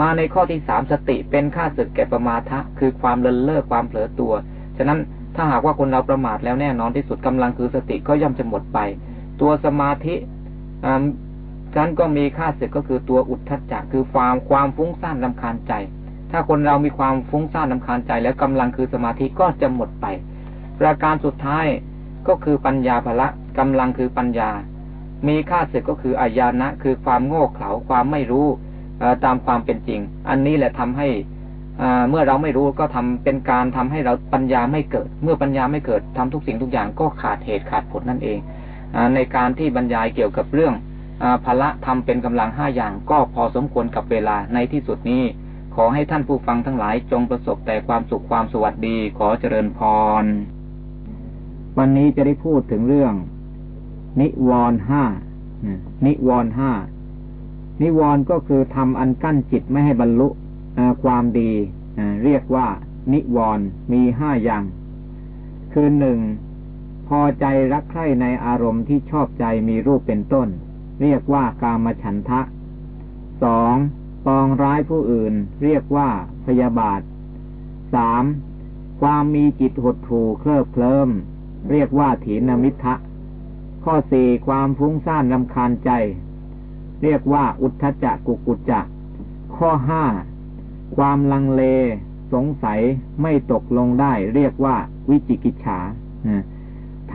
มาในข้อที่สามสติเป็นค่าศึกแก่ประมาทะคือความเลินเล่อความเผลอตัว ฉะนั้นถ้าหากว่าคนเราประมาทแล้วแน่นอนที่สุดกำลังคือสติก็ย่อมจะหมดไป ตัวสมาธิ นั้นก็มีค่าศึกก็คือตัวอุทธัจจะคือความความฟุ้งซ่านลาคาญใจ ถ้าคนเรามีความฟุ้งซ่านลาคาญใจ แล้วกำลังคือสมาธิก็จะหมดไป ประการสุดท้ายก็คือปัญญาภละกำลังคือปัญญา มีค่าศึกก็คืออายานะคือความโง่เขลาความไม่รู้ตามความเป็นจริง อันนี้แหละทำให้เมื่อเราไม่รู้ก็ทำเป็นการทำให้เราปัญญาไม่เกิด เมื่อปัญญาไม่เกิดทำทุกสิ่งทุกอย่างก็ขาดเหตุขาดผลนั่นเองอในการที่บรรยายเกี่ยวกับเรื่อง พละทำเป็นกำลังห้าอย่างก็พอสมควรกับเวลาในที่สุดนี้ ขอให้ท่านผู้ฟังทั้งหลายจงประสบแต่ความสุขความสวัสดีขอเจริญพร วันนี้จะได้พูดถึงเรื่อง นิวรห้านิวรห้านิวรก็คือทำอันกั้นจิตไม่ให้บรรลุความดีเรียกว่า นิวรมีห้าอย่าง คือหนึ่งพอใจรักใคร่ในอารมณ์ที่ชอบใจมีรูปเป็นต้น เรียกว่ากามฉันทะสองปองร้ายผู้อื่น เรียกว่าพยาบาทสามความมีจิตหดถูเคลิบเคลิมเรียกว่าถีนมิทะข้อสี่ความฟุ้งซ่านลำคาญใจ เรียกว่าอุทธจักกุกุจจะข้อห้าความลังเล สงสัยไม่ตกลงได้ เรียกว่าวิจิกิจฉา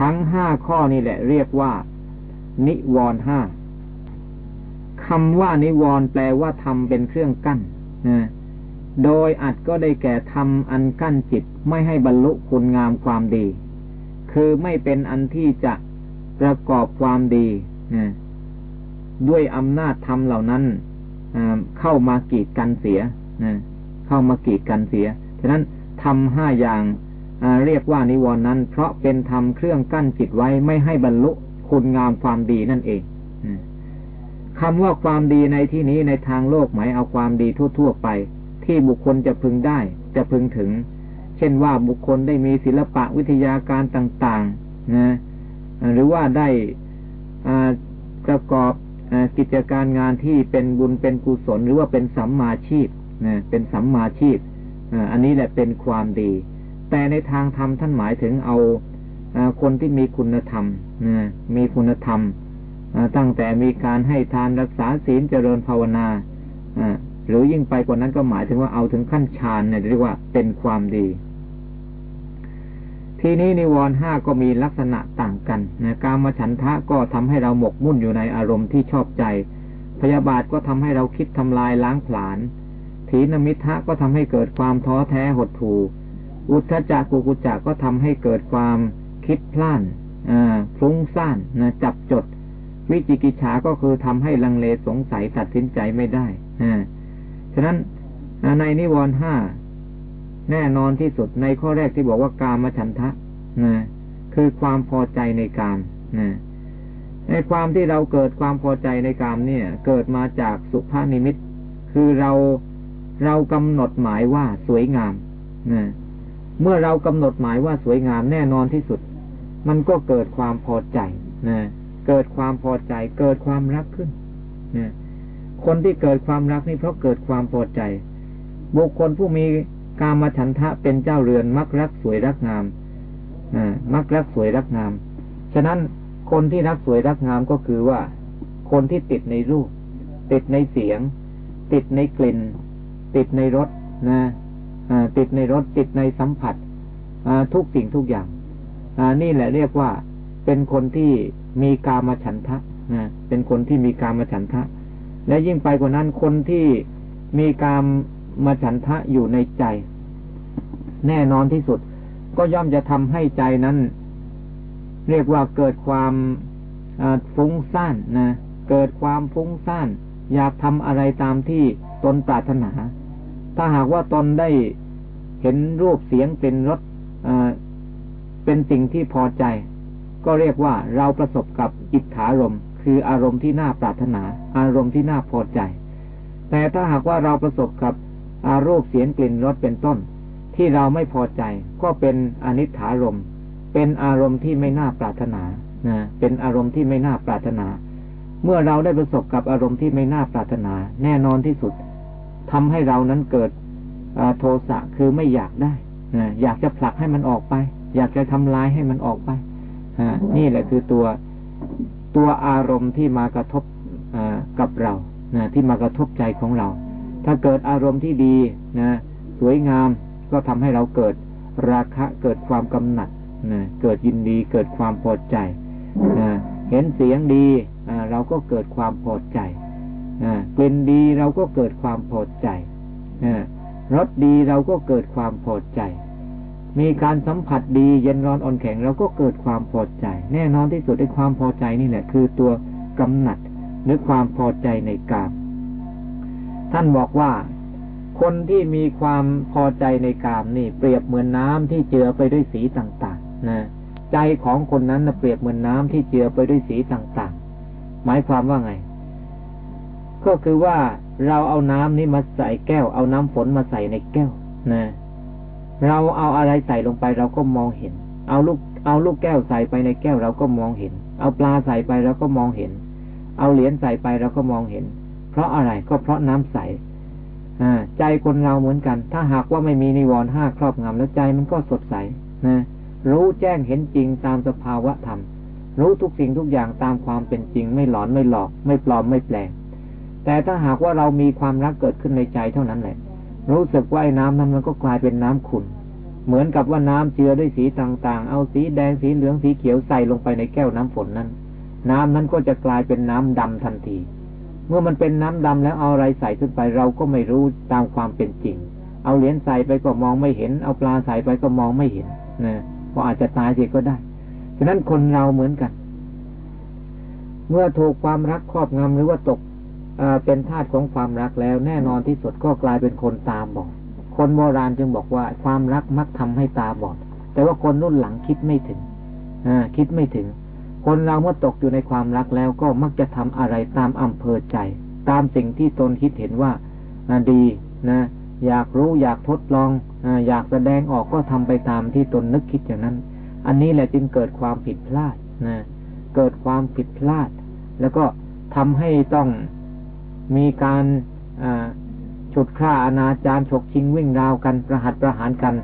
ทั้งห้าข้อนี่แหละ เรียกว่า นิวรห้า คำว่านิวรแปลว่าทำเป็นเครื่องกั้นโดยอัดก็ได้แก่ทำอันกั้นจิตไม่ให้บรรลุคุณงามความดี คือไม่เป็นอันที่จะประกอบความดีนะด้วยอำนาจทำเหล่านั้นเข้ามากีดกันเสียนะเข้ามากีดกันเสีย ฉะนั้นทำห้าอย่างเรียกว่านิวรณ์นั้น เพราะเป็นธรรมเครื่องกั้นจิตไว้ไม่ให้บรรลุคุณงามความดีนั่นเอง คำว่าความดีในที่นี้ในทางโลกหมายเอาความดีทั่ว ๆ ไป ที่บุคคลจะพึงได้ จะพึงถึง เช่นว่าบุคคลได้มีศิลปะวิทยาการต่างๆนะหรือว่าได้ประกอบกิจการงานที่เป็นบุญเป็นกุศล หรือว่าเป็นสัมมาชีพนะเป็นสัมมาชีพอันนี้แหละเป็นความดี แต่ในทางธรรมท่านหมายถึงเอาคนที่มีคุณธรรมนะมีคุณธรรม ตั้งแต่มีการให้ทานรักษาศีลเจริญภาวนาหรือยิ่งไปกว่านั้นก็หมายถึงว่าเอาถึงขั้นฌานเนี่ยเรียกว่าเป็นความดี ทีนี้นิวรณ์ห้าก็มีลักษณะต่างกันนะการมาฉันทะก็ทำให้เราหมกมุ่นอยู่ในอารมณ์ที่ชอบใจ พยาบาทก็ทำให้เราคิดทำลายล้างผลาญถีนมิทะก็ทำให้เกิดความท้อแท้หดหู่อุทธจักกุกุจักก็ทำให้เกิดความคิดพล่านฟุ้งซ่านนะจับจด วิจิกิจฉาก็คือทำให้ลังเลสงสัยตัดสินใจไม่ได้ฉะนั้นในนิวรณ์ห้าแน่นอนที่สุดในข้อแรกที่บอกว่ากามฉันทะนะคือความพอใจในกามนะในความที่เราเกิดความพอใจในกามเนี่ย เกิดมาจากสุภานิมิต คือเราเรากำหนดหมายว่าสวยงามนะเมื่อเรากำหนดหมายว่าสวยงามแน่นอนที่สุด มันก็เกิดความพอใจนะ เกิดความพอใจ เกิดความรักขึ้นนะคนที่เกิดความรักนี่เพราะเกิดความพอใจ บุคคลผู้มีกามฉันทะเป็นเจ้าเรือนมักรักสวยรักงามมักรักสวยรักงาม ฉะนั้นคนที่รักสวยรักงามก็คือว่า คนที่ติดในรูป ติดในเสียง ติดในกลิ่น ติดในรสนะติดในรสติดในสัมผัสทุกสิ่งทุกอย่างนี่แหละเรียกว่าเป็นคนที่ มีกามฉันทะนะเป็นคนที่มีกามฉันทะ และยิ่งไปกว่านั้นคนที่มีกามมาฉันทะอยู่ในใจ แน่นอนที่สุด ก็ย่อมจะทำให้ใจนั้น เรียกว่าเกิดความฟุ้งซ่านนะเกิดความฟุ้งซ่าน อยากทำอะไรตามที่ตนปรารถนา ถ้าหากว่าตนได้เห็นรูปเสียงเป็นรสเป็นสิ่งที่พอใจ ก็เรียกว่าเราประสบกับอิทธารมคืออารมณ์ที่น่าปรารถนา อารมณ์ที่น่าพอใจ แต่ถ้าหากว่าเราประสบกับอารมูปเสียงกลิ่นรสเป็นต้น ที่เราไม่พอใจ ก็เป็นอนิถารมเป็นอารมณ์ที่ไม่น่าปรารถนานะเป็นอารมณ์ที่ไม่น่าปรารถนา เมื่อเราได้ประสบกับอารมณ์ที่ไม่น่าปรารถนา แน่นอนที่สุดทำให้เรานั้นเกิดโทสะคือไม่อยากได้นะอยากจะผลักให้มันออกไป อยากจะทำลายให้มันออกไป นี่แหละคือตัวตัวอารมณ์ที่มากระทบกับเรานะที่มากระทบใจของเรา ถ้าเกิดอารมณ์ที่ดีนะ สวยงามก็ทำให้เราเกิดราคะเกิดความกำหนัดนะเกิดยินดีเกิดความพอใจนะเห็นเสียงดีเราก็เกิดความพอใจกลิ่นดีเราก็เกิดความพอใจรสดีเราก็เกิดความพอใจ มีการสัมผัสดีเย็นร้อนอ่อนแข็งเราก็เกิดความพอใจ แน่นอนที่สุดในความพอใจนี่แหละ คือตัวกำหนัดหรือความพอใจในกาม ท่านบอกว่า คนที่มีความพอใจในกามนี่ เปรียบเหมือนน้ำที่เจือไปด้วยสีต่างๆนะใจของคนนั้นนะเปรียบเหมือนน้ำที่เจือไปด้วยสีต่างๆ หมายความว่าไง ก็คือว่าเราเอาน้ำนี้มาใส่แก้ว เอาน้ำฝนมาใส่ในแก้วนะ เราเอาอะไรใส่ลงไปเราก็มองเห็น เอาลูกเอาลูกแก้วใส่ไปในแก้วเราก็มองเห็น เอาปลาใส่ไปเราก็มองเห็น เอาเหรียญใส่ไปเราก็มองเห็น เพราะอะไรก็เพราะน้ำใสใจคนเราเหมือนกัน ถ้าหากว่าไม่มีนิวรณ์ห้าครอบงำแล้วใจมันก็สดใสนะรู้แจ้งเห็นจริงตามสภาวะธรรม รู้ทุกสิ่งทุกอย่างตามความเป็นจริง ไม่หลอนไม่หลอก ไม่ปลอมไม่แปลง แต่ถ้าหากว่าเรามีความรักเกิดขึ้นในใจเท่านั้นแหละ รู้สึกว่าไอ้น้ำนั้นมันก็กลายเป็นน้ำขุ่นเหมือนกับว่าน้ำเจือด้วยสีต่างๆ เอาสีแดงสีเหลืองสีเขียวใส่ลงไปในแก้วน้ำฝนนั้น น้ำนั้นก็จะกลายเป็นน้ำดำทันที เมื่อมันเป็นน้ำดำแล้วเอาอะไรใส่ขึ้นไปเราก็ไม่รู้ตามความเป็นจริง เอาเหรียญใส่ไปก็มองไม่เห็น เอาปลาใส่ไปก็มองไม่เห็นนะเพราะอาจจะตายเสิก็ได้ ฉะนั้นคนเราเหมือนกัน เมื่อถูกความรักครอบงำหรือว่าตก เป็นทาสของความรักแล้ว แน่นอนที่สุดก็กลายเป็นคนตาบอด คนโบราณจึงบอกว่าความรักมักทำให้ตาบอด แต่ว่าคนรุ่นหลังคิดไม่ถึงอคิดไม่ถึง คนเราเมื่อตกอยู่ในความรักแล้วก็มักจะทำอะไรตามอำเภอใจ ตามสิ่งที่ตนคิดเห็นว่าดีนะ อยากรู้อยากทดลองอยากแสดงออกก็ทำไปตามที่ตนนึกคิดอย่างนั้น อันนี้แหละจึงเกิดความผิดพลาดนะเกิดความผิดพลาด แล้วก็ทำให้ต้อง มีการฉุดฆ่าอนาจารฉกชิงวิ่งราวกันประหัตประหารกัน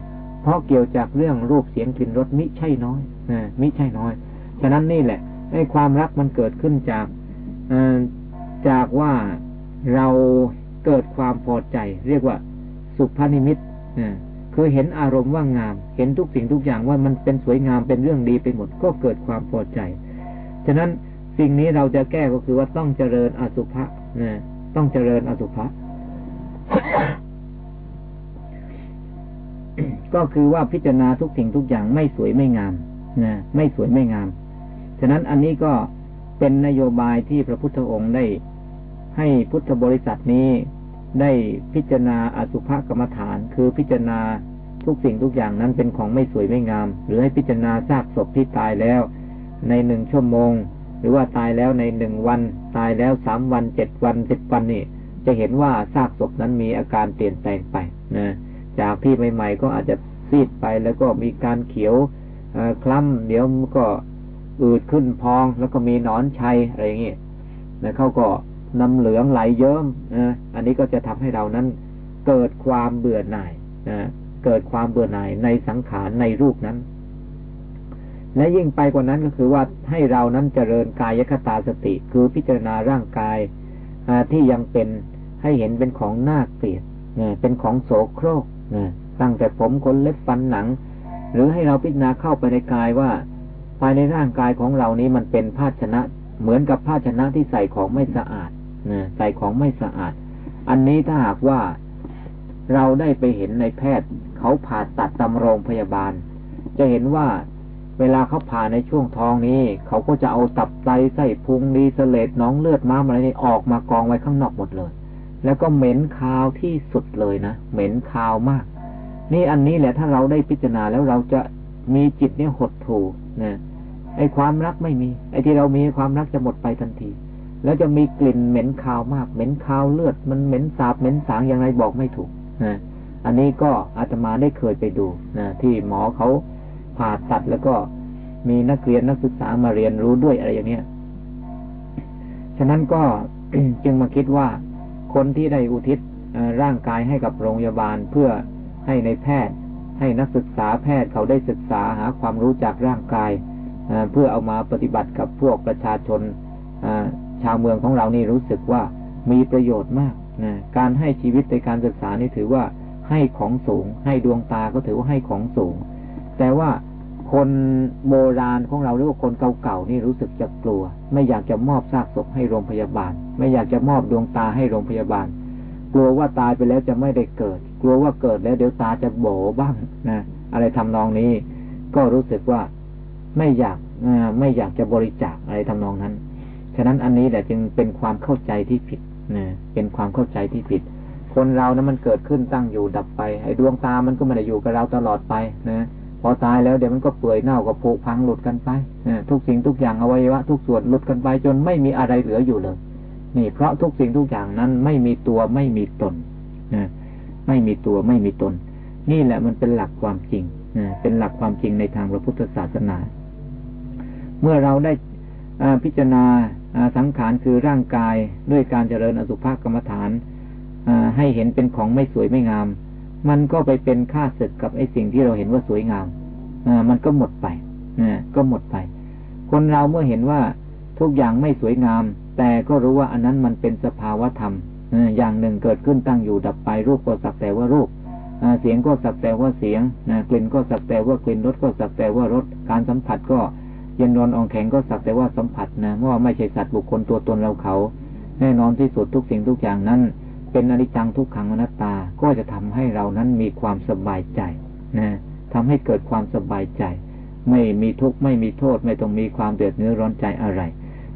เพราะเกี่ยวจากเรื่องรูปเสียงกลิ่นรสมิใช่น้อยนะมิใช่น้อย ฉะนั้นนี่แหละให้ความรักมันเกิดขึ้นจากจากว่าเราเกิดความพอใจ เรียกว่าสุภานิมิตคือเห็นอารมณ์ว่างาม เห็นทุกสิ่งทุกอย่างว่ามันเป็นสวยงามเป็นเรื่องดีไปหมดก็เกิดความพอใจ ฉะนั้นสิ่งนี้เราจะแก้ก็คือว่าต้องเจริญอสุภะนะ ต้องเจริญอสุภะก็คือว่าพิจารณาทุกสิ่งทุกอย่างไม่สวยไม่งามนะไม่สวยไม่งาม ฉะนั้นอันนี้ก็เป็นนโยบายที่พระพุทธองค์ได้ ให้พุทธบริษัทนี้ได้พิจารณาอสุภกรรมฐาน คือพิจารณาทุกสิ่งทุกอย่างนั้นเป็นของไม่สวยไม่งาม หรือให้พิจารณาซากศพที่ตายแล้ว ในหนึ่งชั่วโมง หรือว่าตายแล้วในหนึ่งวัน ตายแล้วสามวันเจ็ดวันสิบวันนี่จะเห็นว่าซากศพนั้นมีอาการเปลี่ยนแปลงไปนะจากที่ใหม่ๆก็อาจจะซีดไปแล้วก็มีการเขียวคล้ำเดี๋ยวก็อืดขึ้นพอง แล้วก็มีหนอนชัยอะไรอย่างเงี้ยแล้วเขาก็น้ำเหลืองไหลเยิ้มนะอันนี้ก็จะทำให้เรานั้นเกิดความเบื่อหน่ายนะเกิดความเบื่อหน่ายในสังขารในรูปนั้น และยิ่งไปกว่านั้นก็คือว่าให้เรานั้นเจริญกายคตาสติ คือพิจารณาร่างกายที่ยังเป็นให้เห็นเป็นของน่าเกลียดเป็นของโสโครกตั้งแต่ผมขนเล็บฟันหนัง หรือให้เราพิจารณาเข้าไปในกายว่า ภายในร่างกายของเรานี้มันเป็นภาชนะ เหมือนกับภาชนะที่ใส่ของไม่สะอาดใส่ของไม่สะอาด อันนี้ถ้าหากว่าเราได้ไปเห็นในแพทย์ เขาผ่าตัดตำโรงพยาบาล จะเห็นว่า เวลาเขาผ่าในช่วงท้องนี้ เขาก็จะเอาตับไตไส้พุงดีเสลดน้องเลือดม้ามอะไรนี่ออกมากองไว้ข้างนอกหมดเลย แล้วก็เหม็นคาวที่สุดเลยนะเหม็นคาวมาก นี่อันนี้แหละถ้าเราได้พิจารณาแล้วเราจะมีจิตเนี่ยหดถูนะไอ้ความรักไม่มี ไอ้ที่เรามีความรักจะหมดไปทันที แล้วจะมีกลิ่นเหม็นคาวมาก เหม็นคาวเลือด มันเหม็นสาบเหม็นสางอย่างไรบอกไม่ถูกนะอันนี้ก็อาตมาได้เคยไปดูนะที่หมอเขา ผ่าตัดแล้วก็มีนักเรียนนักศึกษามาเรียนรู้ด้วยอะไรอย่างเนี้ย ฉะนั้นก็จึงมาคิดว่าคนที่ได้อุทิศร่างกายให้กับโรงพยาบาลเพื่อให้ในแพทย์ ให้นักศึกษาแพทย์เขาได้ศึกษาหาความรู้จากร่างกายเพื่อเอามาปฏิบัติกับพวกประชาชนชาวเมืองของเรานี่รู้สึกว่ามีประโยชน์มากนะการให้ชีวิตในการศึกษานี่ถือว่าให้ของสูง ให้ดวงตาก็ถือว่าให้ของสูง แต่ว่าคนโบราณของเราหรือว่าคนเก่าๆนี่รู้สึกจะกลัว ไม่อยากจะมอบซากศพให้โรงพยาบาล ไม่อยากจะมอบดวงตาให้โรงพยาบาล กลัวว่าตายไปแล้วจะไม่ได้เกิด กลัวว่าเกิดแล้วเดี๋ยวตาจะโบบ้างนะอะไรทำนองนี้ ก็รู้สึกว่าไม่อยากไม่อยากจะบริจาคอะไรทำนองนั้น ฉะนั้นอันนี้แหละจึงเป็นความเข้าใจที่ผิดนะเป็นความเข้าใจที่ผิด คนเรานะมันเกิดขึ้นตั้งอยู่ดับไปไอ้ดวงตามันก็ไม่ได้อยู่กับเราตลอดไปนะ พอตายแล้วเดี๋ยวมันก็เปื่อยเน่าก็ผุพังหลุดกันไปทุกสิ่งทุกอย่างอวัยวะ ทุกส่วนหลุดกันไปจนไม่มีอะไรเหลืออยู่เลย นี่เพราะทุกสิ่งทุกอย่างนั้นไม่มีตัวไม่มีตนนะไม่มีตัวไม่มีตน นี่แหละมันเป็นหลักความจริงนะเป็นหลักความจริงในทางพระพุทธศาสนา เมื่อเราได้พิจารณาสังขารคือร่างกายด้วยการเจริญอสุภกรรมฐานให้เห็นเป็นของไม่สวยไม่งาม มันก็ไปเป็นค่าศึกกับไอ้สิ่งที่เราเห็นว่าสวยงามอมันก็หมดไปก็หมดไป คนเราเมื่อเห็นว่าทุกอย่างไม่สวยงาม แต่ก็รู้ว่าอันนั้นมันเป็นสภาวะธรรมอย่างหนึ่งเกิดขึ้นตั้งอยู่ดับไปรูปก็สักแต่ว่ารูปเสียงก็สักแต่ว่าเสียงกลิ่นก็สักแต่ว่ากลิ่นรสก็สักแต่ว่ารสการสัมผัสก็เย็นร้อนอ่อนแข็งก็สักแต่ว่าสัมผัสนะว่าไม่ใช่สัตว์บุคคลตัวตนเราเขา แน่นอนที่สุดทุกสิ่งทุกอย่างนั้น เป็นอนิจจังทุกขังอนัตตา ก็จะทำให้เรานั้นมีความสบายใจนะทำให้เกิดความสบายใจ ไม่มีทุกข์ไม่มีโทษ ไม่ต้องมีความเดือดเนื้อร้อนใจอะไร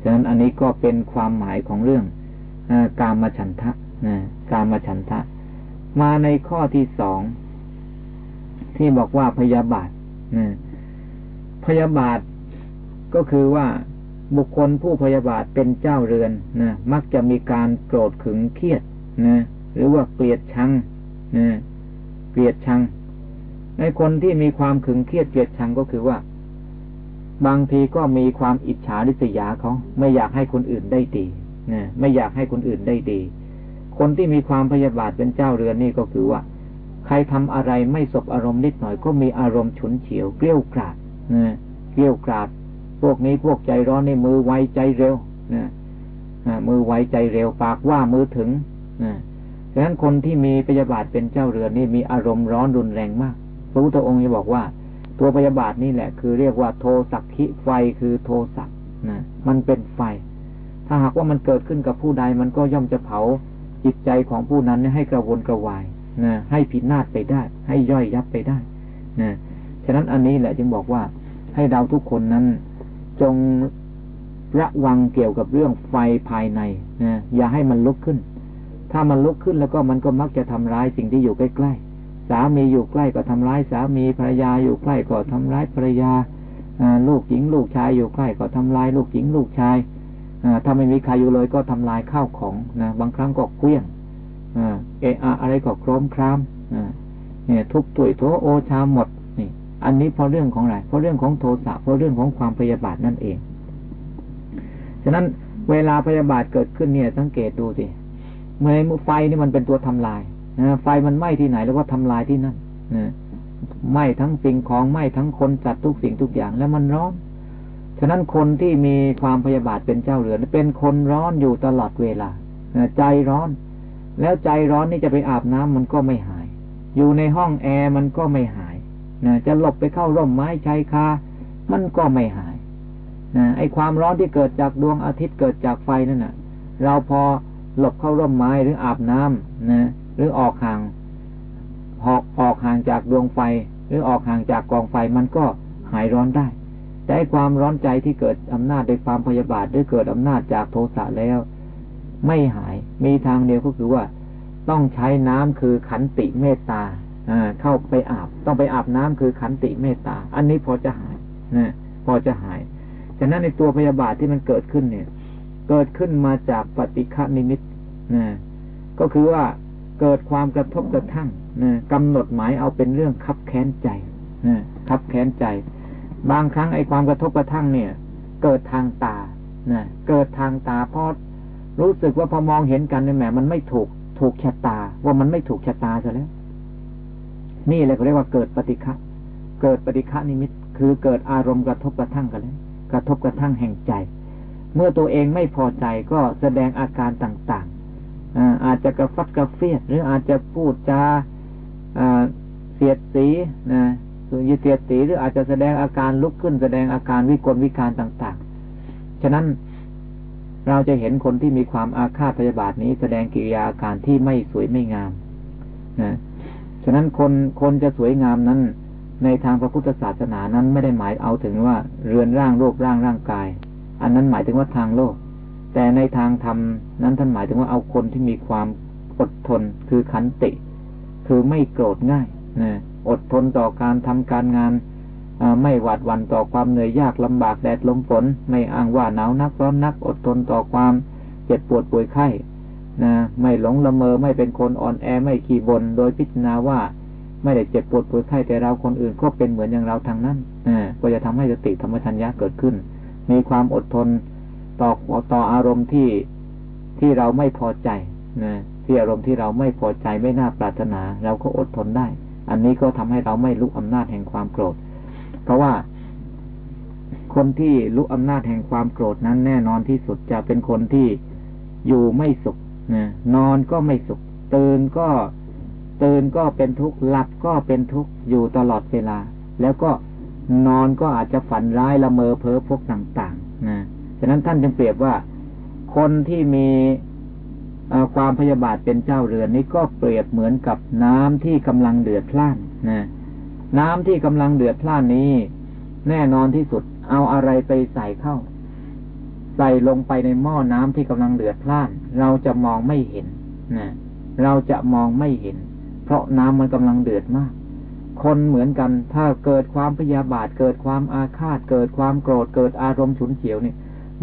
ฉะนั้นอันนี้ก็เป็นความหมายของเรื่องอกามฉันทะนะกามฉันทะ มาในข้อที่สองที่บอกว่าพยาบาทนะพยาบาทก็คือว่าบุคคลผู้พยาบาทเป็นเจ้าเรือนนะมักจะมีการโกรธขึงเครียด นะหรือว่าเกลียดชังนะเกลียดชังในคนที่มีความขึงเครียดเกลียดชังก็คือว่า บางทีก็มีความอิจฉาริษยาเขาไม่อยากให้คนอื่นได้ดีนะไม่อยากให้คนอื่นได้ดี คนที่มีความพยาบาทเป็นเจ้าเรือนนี่ก็คือว่า ใครทำอะไรไม่สบอารมณ์นิดหน่อย ก็มีอารมณ์ฉุนเฉียวเกลี้ยวกราดนะเกลี้ยวกราด พวกนี้พวกใจร้อนนี่มือไวใจเร็วนะมือไวใจเร็วปากว่ามือถึง ฉะนั้นคนที่มีพยาบาทเป็นเจ้าเรือนนี่มีอารมณ์ร้อนรุนแรงมาก พระพุทธองค์จะบอกว่า ตัวพยาบาทนี่แหละ คือเรียกว่าโทสักขิไฟคือโทสักนะมันเป็นไฟ ถ้าหากว่ามันเกิดขึ้นกับผู้ใดมันก็ย่อมจะเผาจิตใจของผู้นั้นให้กระวนกระวายนะให้พิดนาศไปได้ ให้ย่อยยับไปได้นะฉะนั้นอันนี้แหละจึงบอกว่า ให้เราทุกคนนั้น จงระวังเกี่ยวกับเรื่องไฟภายในนะอย่าให้มันลุกขึ้น ถ้ามันลุกขึ้นแล้วก็มันก็มักจะทำร้ายสิ่งที่อยู่ใกล้ๆ สามีอยู่ใกล้ก็ทำร้ายสามีภรรยาอยู่ใกล้ก็ทำร้ายภรรยาลูกหญิงลูกชายอยู่ใกล้ก็ทำลายลูกหญิงลูกชายถ้าไม่มีใครอยู่เลยก็ทำลายข้าวของนะบางครั้งก็เคลี้ยงเอะอะไรก็โครมครามเนี่ยทุบตุยโถโอชาหมดนี่ อันนี้เพราะเรื่องของอะไรเพราะเรื่องของโทสะเพราะเรื่องของความพยาบาทนั่นเอง ฉะนั้นเวลาพยาบาทเกิดขึ้นเนี่ย สังเกตดูสิ เมื่อไฟนี่มันเป็นตัวทำลายนะไฟมันไหม้ที่ไหนแล้วก็ทำลายที่นั่นนะไหม้ทั้งสิ่งของไหม้ทั้งคนจัดทุกสิ่งทุกอย่างแล้วมันร้อน ฉะนั้นคนที่มีความพยาบาทเป็นเจ้าเรือนเป็นคนร้อนอยู่ตลอดเวลาใจร้อน แล้วใจร้อนนี่จะไปอาบน้ำมันก็ไม่หาย อยู่ในห้องแอร์มันก็ไม่หายนะจะหลบไปเข้าร่มไม้ชายคา มันก็ไม่หายนะไอความร้อนที่เกิดจากดวงอาทิตย์เกิดจากไฟนั่นนะ่ะ เราพอ หลบเข้าร่มไม้หรืออาบน้ำนะหรือออกห่างออกออกห่างจากดวงไฟ หรือออกห่างจากกองไฟมันก็หายร้อนได้ แต่ความร้อนใจที่เกิดอำนาจโดยความพยาบาทหรือเกิดอำนาจจากโทสะแล้ว ไม่หายมีทางเดียวก็คือว่า ต้องใช้น้ำคือขันติเมตตาเข้าไปอาบ ต้องไปอาบน้ำคือขันติเมตตา อันนี้พอจะหายนะพอจะหายฉะนั้นในตัวพยาบาทที่มันเกิดขึ้นเนี่ย เกิดขึ้นมาจากปฏิฆานิมิตนะก็คือว่าเกิดความกระทบกระทั่งนะกำหนดหมายเอาเป็นเรื่องคับแค้นใจนะคับแค้นใจ บางครั้งไอ้ความกระทบกระทั่งเนี่ย เกิดทางตานะเกิดทางตาเพราะรู้สึกว่าพอมองเห็นกันเนี่ยแหมมันไม่ถูกถูกชะตา ว่ามันไม่ถูกชะตาซะแล้ว นี่เลยเขาเรียกว่าเกิดปฏิฆะเกิดปฏิฆะนิมิต คือเกิดอารมณ์กระทบกระทั่งกันแล้วกระทบกระทั่งแห่งใจ เมื่อตัวเองไม่พอใจก็แสดงอาการต่างๆ อาจจะกระฟัดกระเฟียด หรืออาจจะพูดจาเสียดสีนะยเสียดสีหรืออาจจะแสดงอาการลุกขึ้น แสดงอาการวิกลวิการต่างๆ ฉะนั้นเราจะเห็นคนที่มีความอาฆาตพยาบาทนี้ แสดงกิริยาอาการที่ไม่สวยไม่งามนะฉะนั้นคนคนจะสวยงามนั้น ในทางพระพุทธศาสนานั้นไม่ได้หมายเอาถึงว่าเรือนร่างรูปร่างร่างกาย อันนั้นหมายถึงว่าทางโลก แต่ในทางธรรมนั้นท่านหมายถึงว่าเอาคนที่มีความอดทนคือขันติ คือไม่โกรธง่ายนะอดทนต่อการทำการงานไม่หวาดวันต่อความเหนื่อยยากลำบากแดดลมฝน ไม่อ้างว่าหนาวนักร้อนนัก อดทนต่อความเจ็บปวดป่วยไข้นะไม่หลงละเมอไม่เป็นคนอ่อนแอไม่ขี่บน โดยพิจารณาว่า ไม่ได้เจ็บปวดป่วดไข้แต่เราคนอื่นก็เป็นเหมือนอย่างเราทางนั้นนะก็จะทำให้สติธรรมชัญญะเกิดขึ้น มีความอดทนต่อต่ออารมณ์ที่ที่เราไม่พอใจนะที่อารมณ์ที่เราไม่พอใจไม่น่าปรารถนา เราก็อดทนได้ อันนี้ก็ทำให้เราไม่ลุกอำนาจแห่งความโกรธ เพราะว่าคนที่ลุกอำนาจแห่งความโกรธนั้นแน่นอนที่สุดจะเป็นคนที่อยู่ไม่สุขนะนอนก็ไม่สุขตื่นก็ตื่นก็เป็นทุกข์หลับก็เป็นทุกข์อยู่ตลอดเวลา แล้วก็ นอนก็อาจจะฝันร้ายละเมอเพ้อพวกต่างๆนะฉะนั้นท่านจึงเปรียบว่า คนที่มีความพยาบาทเป็นเจ้าเรือนนี้ก็เปรียบเหมือนกับน้ำที่กำลังเดือดพล่านนะน้ำที่กำลังเดือดพล่านนี้ แน่นอนที่สุด เอาอะไรไปใส่เข้า ใส่ลงไปในหม้อน้ำที่กำลังเดือดพล่าน เราจะมองไม่เห็นนะเราจะมองไม่เห็น เพราะน้ำมันกำลังเดือดมาก คนเหมือนกัน ถ้าเกิดความพยาบาท เกิดความอาฆาต เกิดความโกรธ เกิดอารมณ์ฉุนเฉียวเนี่ย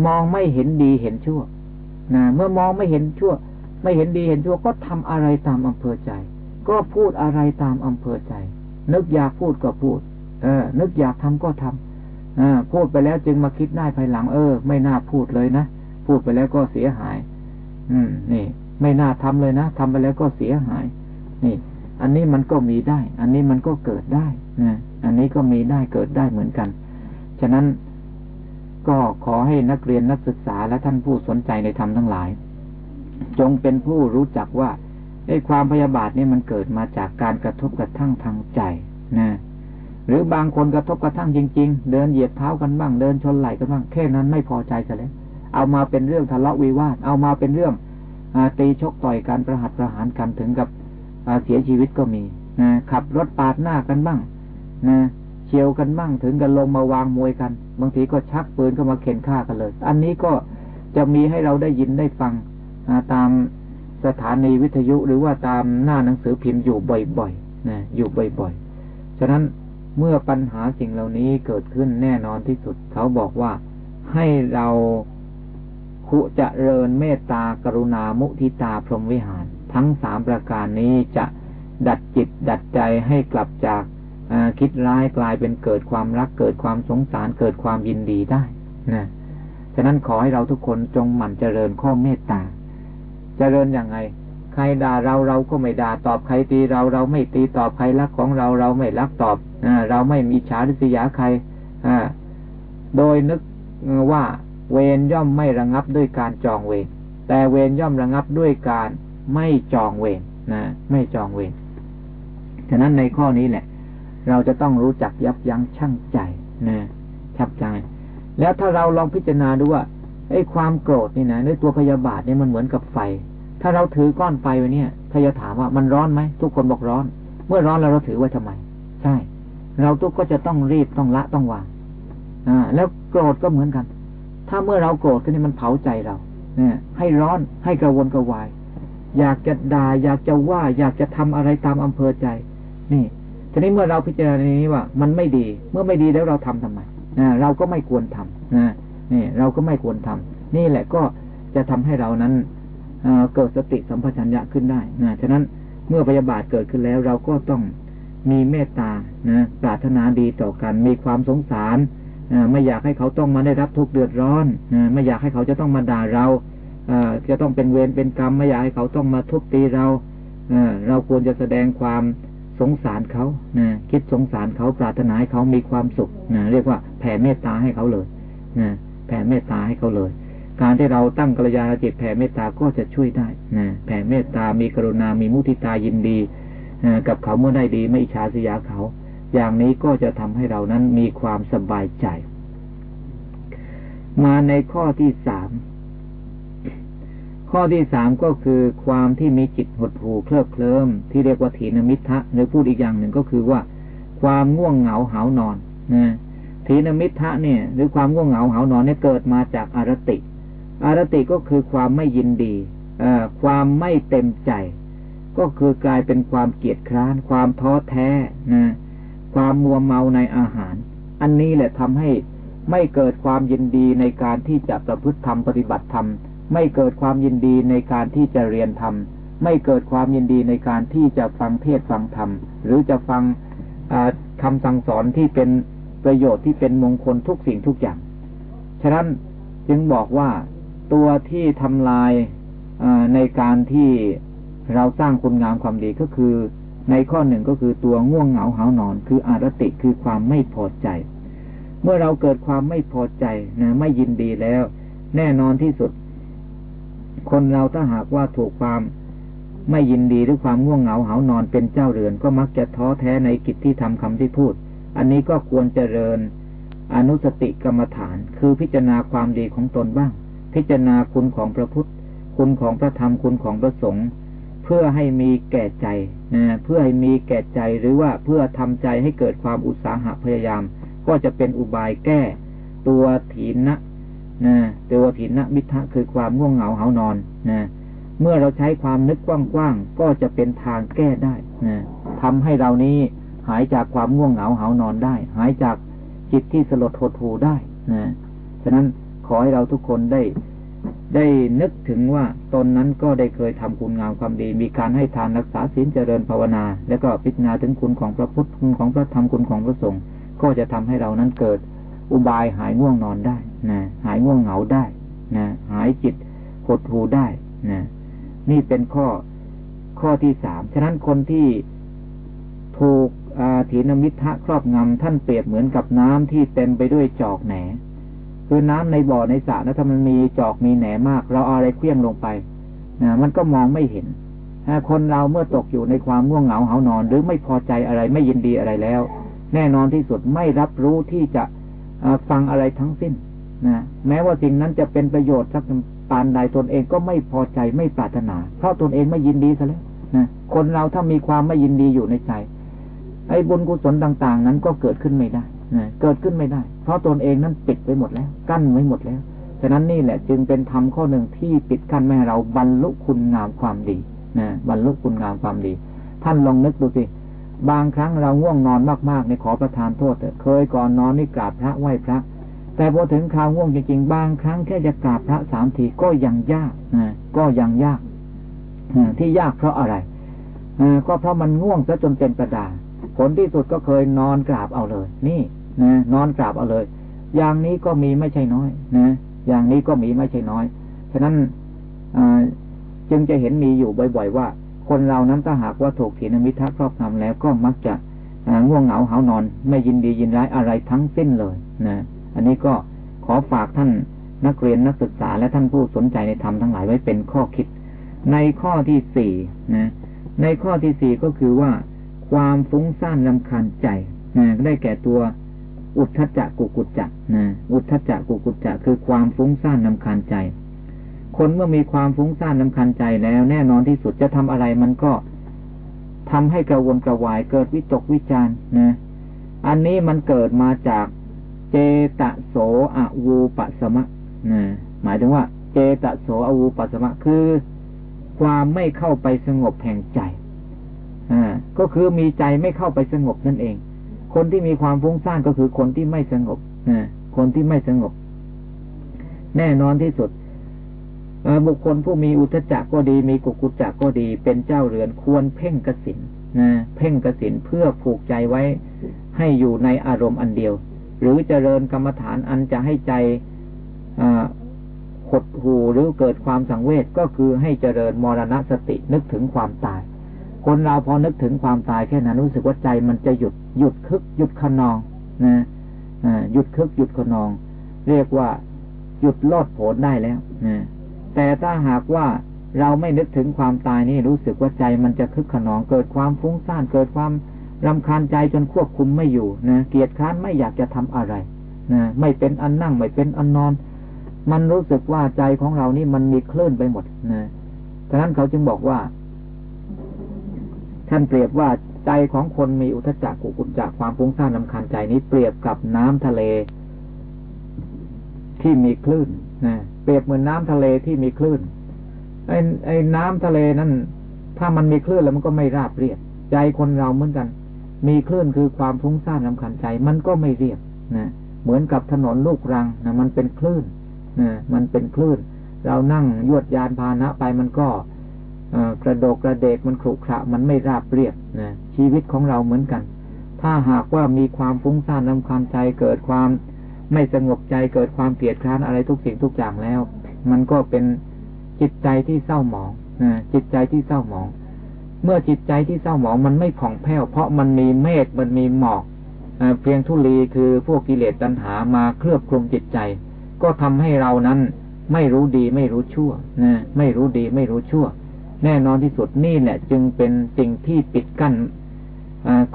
มองไม่เห็นดีเห็นชั่วนะเมื่อมองไม่เห็นชั่ว ไม่เห็นดีเห็นชั่ว ก็ทำอะไรตามอำเภอใจ ก็พูดอะไรตามอำเภอใจ นึกอยากพูดก็พูด เออ นึกอยากทำก็ทำอพูดไปแล้วจึงมาคิดได้ภายหลัง เออ ไม่น่าพูดเลยนะ พูดไปแล้วก็เสียหาย อืม นี่ ไม่น่าทำเลยนะทำไปแล้วก็เสียหาย นี่ อันนี้มันก็มีได้ อันนี้มันก็เกิดได้นะอันนี้ก็มีได้เกิดได้เหมือนกัน ฉะนั้นก็ขอให้นักเรียนนักศึกษาและท่านผู้สนใจในธรรมทั้งหลาย จงเป็นผู้รู้จักว่าไอ้ความพยาบาทนี่มันเกิดมาจากการกระทบกระทั่งทางใจนะหรือบางคนกระทบกระทั่งจริง ๆ เดินเหยียบเท้ากันบ้าง เดินชนไหล่กันบ้างแค่นั้นไม่พอใจซะแล้วเอามาเป็นเรื่องทะเลาะวิวาทเอามาเป็นเรื่องอตีชกต่อยกันประหัตประหารกันถึงกับ เสียชีวิตก็มีนะขับรถปาดหน้ากันบ้างนะเชียวกันบ้างถึงกันลงมาวางมวยกัน บางทีก็ชักปืนเข้ามาเข็นฆ่ากันเลย อันนี้ก็จะมีให้เราได้ยินได้ฟังตามสถานีวิทยุหรือว่าตามหน้าหนังสือพิมพ์อยู่บ่อยๆนะอยู่บ่อยๆ ฉะนั้นเมื่อปัญหาสิ่งเหล่านี้เกิดขึ้นแน่นอนที่สุด เขาบอกว่าให้เราคุจะเริญเมตตากรุณามุทิตาพรหมวิหาร ทั้งสามประการนี้จะดัดจิตดัดใจให้กลับจากคิดร้ายกลายเป็นเกิดความรักเกิดความสงสารเกิดความยินดีได้นะฉะนั้นขอให้เราทุกคนจงหมั่นเจริญข้อเมตตา เจริญอย่างไง ใครด่าเราเราก็ไม่ด่าตอบใครตีเราเราไม่ตีตอบใครรักของเราเราไม่รักตอบอเราไม่มีฉาริษยาใครอโดยนึกว่าเวรย่อมไม่ระงับด้วยการจองเวรแต่เวรย่อมระงับด้วยการ ไม่จองเวรนะ ไม่จองเวรฉะนั้นในข้อนี้แหละ เราจะต้องรู้จักยับยั้งชั่งใจนะชับใจ แล้วถ้าเราลองพิจารณาดูว่าไอ้ความโกรธนี่นะในตัวพยาบาทเนี่ยมันเหมือนกับไฟ ถ้าเราถือก้อนไฟไว้เนี่ยถ้าจะถามว่ามันร้อนไหมทุกคนบอกร้อน เมื่อร้อนแล้วเราถือไว้ทำไม ใช่ เราทุกก็จะต้องรีบต้องละต้องวางอ่า แล้วโกรธก็เหมือนกัน ถ้าเมื่อเราโกรธก็นี่มันเผาใจเราเนี่ยให้ร้อนให้กระวนกระวาย อยากจะด่าอยากจะว่า อยากจะทำอะไรตามอำเภอใจ นี่ทีนี้เมื่อเราพิจารณานี้ว่า มันไม่ดี เมื่อไม่ดีแล้วเราทำทำไมนะเราก็ไม่ควรทำนะนี่ เราก็ไม่ควรทำนี่แหละก็จะทำให้เรานั้นเกิดสติสัมปชัญญะขึ้นได้นะฉะนั้นเมื่อพยาบาทเกิดขึ้นแล้วเราก็ต้องมีเมตตานะปรารถนาดีต่อกัน มีความสงสารไม่อยากให้เขาต้องมาได้รับทุกข์เดือดร้อนไม่อยากให้เขาจะต้องมาด่าเรา จะต้องเป็นเวรเป็นกรรมไม่อยากให้เขาต้องมาทุบตีเราเราควรจะแสดงความสงสารเขานะคิดสงสารเขาปรารถนาให้เขามีความสุขนะเรียกว่าแผ่เมตตาให้เขาเลยนะแผ่เมตตาให้เขาเลย การที่เราตั้งกัลยาณจิตแผ่เมตตาก็จะช่วยได้นะแผ่เมตตามีกรุณา มีมุทิตายินดีกับเขาเมื่อได้ดีไม่อิจฉาสยเขา อย่างนี้ก็จะทำให้เรานั้นมีความสบายใจ มาในข้อที่สาม ข้อที่สามก็คือความที่มีจิตหดหู่เคลิบเคลิ้มที่เรียกว่าถีนมิทะหรือพูดอีกอย่างหนึ่งก็คือว่า ความง่วงเหงาหานอนนะถีนมิทะเนี่ย หรือความง่วงเหงาหานอนเนี่ยเกิดมาจากอารติ อารติก็คือความไม่ยินดีอความไม่เต็มใจ ก็คือกลายเป็นความเกียดคร้าน ความท้อแท้นะความมัวเมาในอาหาร อันนี้แหละทำให้ไม่เกิดความยินดีในการที่จะประพฤติธรรมปฏิบัติธรรม ไม่เกิดความยินดีในการที่จะเรียนธรรม ไม่เกิดความยินดีในการที่จะฟังเทศฟังธรรม หรือจะฟังคำสั่งสอนที่เป็นประโยชน์ที่เป็นมงคลทุกสิ่งทุกอย่าง ฉะนั้นจึงบอกว่าตัวที่ทำลายในการที่เราสร้างคุณงามความดีก็คือ ในข้อหนึ่งก็คือตัวง่วงเหงาหานอน คืออารติคือความไม่พอใจ เมื่อเราเกิดความไม่พอใจนะไม่ยินดีแล้ว แน่นอนที่สุด คนเราถ้าหากว่าถูกความไม่ยินดีหรือความง่วงเหงาเหานอนเป็นเจ้าเรือน ก็มักจะท้อแท้ในกิจที่ทำคำที่พูด อันนี้ก็ควรเจริญอนุสติกรรมฐาน คือพิจารณาความดีของตนบ้าง พิจารณาคุณของพระพุทธ คุณของพระธรรมคุณของพระสงฆ์เพื่อให้มีแก่ใจนะเพื่อให้มีแก่ใจหรือว่าเพื่อทำใจให้เกิดความอุตสาหะพยายาม ก็จะเป็นอุบายแก้ ตัวถีน นะนะตัวถีนนะมิทะคือความง่วงเหงาเหานอนนะเมื่อเราใช้ความนึกกว้างๆก็จะเป็นทางแก้ได้นะทำให้เรานี้หายจากความง่วงเหงาเหานอนได้ หายจากจิตที่สลดหดหูได้นะฉะนั้นขอให้เราทุกคนได้ ได้นึกถึงว่าตนนั้นก็ได้เคยทำคุณงามความดี มีการให้ทานรักษาศีลเจริญภาวนา แล้วก็พิจารณาถึงคุณของพระพุทธคุณของพระธรรมคุณของพระสงฆ์ก็จะทำให้เรานั้นเกิด อุบายหายง่วงนอนได้นะหายง่วงเหงาได้นะหายจิตหดหูได้นะนี่เป็นข้อข้อที่สามฉะนั้นคนที่ถูกอาถีนมิทะครอบงำท่านเปรียบเหมือนกับน้ำที่เต็มไปด้วยจอกแหนคือน้ำในบ่อในสระนะถ้ามันมีจอกมีแหนมาก เราเอาอะไรเคลี้ยงลงไปนะมันก็มองไม่เห็นคนเราเมื่อตกอยู่ในความง่วงเหงาเหานอน หรือไม่พอใจอะไรไม่ยินดีอะไรแล้ว แน่นอนที่สุดไม่รับรู้ที่จะ ฟังอะไรทั้งสิ้นนะแม้ว่าสิ่งนั้นจะเป็นประโยชน์สักปานใดตนเองก็ไม่พอใจไม่ปรารถนา เพราะตนเองไม่ยินดีซะแล้วนะคนเราถ้ามีความไม่ยินดีอยู่ในใจ ไอ้บุญกุศลต่าง ๆ นั้นก็เกิดขึ้นไม่ได้นะเกิดขึ้นไม่ได้ เพราะตนเองนั้นปิดไว้หมดแล้ว กั้นไว้หมดแล้วฉะนั้นนี่แหละจึงเป็นธรรมข้อหนึ่งที่ปิดกั้นไม่ให้เราบรรลุคุณงามความดีนะบรรลุคุณงามความดี ท่านลองนึกดูสิ บางครั้งเราง่วงนอนมากๆในขอประทานโทษเคยก่อนนอนนี่กราบพระไหว้พระ แต่พอถึงคราวง่วงจริงๆ บางครั้งแค่จะกราบพระสามทีก็ยังยากนะก็ยังยากที่ยากเพราะอะไรก็เพราะมันง่วงซะจนเป็นประดาผลที่สุดก็เคยนอนกราบเอาเลย นี่นะนอนกราบเอาเลย อย่างนี้ก็มีไม่ใช่น้อยนะอย่างนี้ก็มีไม่ใช่น้อย ฉะนั้นจึงจะเห็นมีอยู่บ่อย ๆ ว่า คนเรานั้นถ้าหากว่าถูกถีนมิทะครอบงำแล้วก็มักจะง่วงเหงาหานอน ไม่ยินดียินร้ายอะไรทั้งสิ้นเลยนะอันนี้ก็ขอฝากท่านนักเรียนนักศึกษาและท่านผู้สนใจในธรรมทั้งหลายไว้เป็นข้อคิด ในข้อที่สี่นะในข้อที่สี่ก็คือว่า ความฟุ้งซ่านลำคาญใจนะได้แก่ตัวอุทธจักกุกุจจะนะอุทธจักกุกุจจะคือความฟุ้งซ่านนำคาญใจ คนเมื่อมีความฟุ้งซ่านนำคาญใจแล้ว แน่นอนที่สุดจะทำอะไรมันก็ทำให้กระวนกระวายเกิดวิตกวิจารนะ อันนี้มันเกิดมาจากเจตโสอวูปสมะนะหมายถึงว่า เจตโสอวูปสมะคือ ความไม่เข้าไปสงบแห่งใจอ่าก็คือมีใจไม่เข้าไปสงบนั่นเอง คนที่มีความฟุ้งซ่านก็คือคนที่ไม่สงบนะคนที่ไม่สงบ แน่นอนที่สุด บุคคลผู้มีอุทจักก็ดี มีกุกุจักก็ดี เป็นเจ้าเรือนควรเพ่งกสินนะเพ่งกสินเพื่อผูกใจไว้ ให้อยู่ในอารมณ์อันเดียว หรือเจริญกรรมฐานอันจะให้ใจหดหูหรือเกิดความสังเวชก็คือให้เจริญมรณสตินึกถึงความตาย คนเราพอนึกถึงความตายแค่นั้นรู้สึกว่าใจมันจะหยุดหยุดคึก หยุดขนองนะหยุดคึกหยุดขนอง เรียกว่าหยุดลอดโผนได้แล้วนะ แต่ถ้าหากว่าเราไม่นึกถึงความตายนี่รู้สึกว่าใจมันจะคึกขนองเกิดความฟุ้งซ่านเกิดความรำคาญใจจนควบคุมไม่อยู่นะเกียดค้านไม่อยากจะทำอะไรนะไม่เป็นอันนั่งไม่เป็นอันนอน มันรู้สึกว่าใจของเรานี่มันมีคลื่นไปหมดนะฉะนั้นเขาจึงบอกว่า ท่านเปรียบว่าใจของคนมีอุทจักกุกุจจากความฟุ้งซ่านลำคาญใจนี้เปรียบกับน้ำทะเล ที่มีคลื่น เปรียบเหมือนน้ำทะเลที่มีคลื่นไอ้ไอ้น้ำทะเลนั้น ถ้ามันมีคลื่นแล้วมันก็ไม่ราบเรียบใจคนเราเหมือนกัน มีคลื่นคือความฟุ้งซ่านลำคาญใจ มันก็ไม่เรียบนะเหมือนกับถนนลูกรังนะมันเป็นคลื่นนะมันเป็นคลื่น เรานั่งยวดยานพาหนะไปมันก็กระโดกกระเดกมันขรุขระมันไม่ราบเรียบนะชีวิตของเราเหมือนกัน ถ้าหากว่ามีความฟุ้งซ่านนำความใจเกิดความ ไม่สงบใจเกิดความเกลียดคร้านอะไรทุกสิ่งทุกอย่างแล้ว มันก็เป็นจิตใจที่เศร้าหมองนะจิตใจที่เศร้าหมอง เมื่อจิตใจที่เศร้าหมองมันไม่ผ่องแผ้ว เพราะมันมีเมฆมันมีหมอกเพียงทุลีคือพวกกิเลสตัณหามาเคลือบคลุมจิตใจ ก็ทำให้เรานั้นไม่รู้ดีไม่รู้ชั่วนะไม่รู้ดีไม่รู้ชั่ว แน่นอนที่สุดนี่แหละจึงเป็นสิ่งที่ปิดกั้น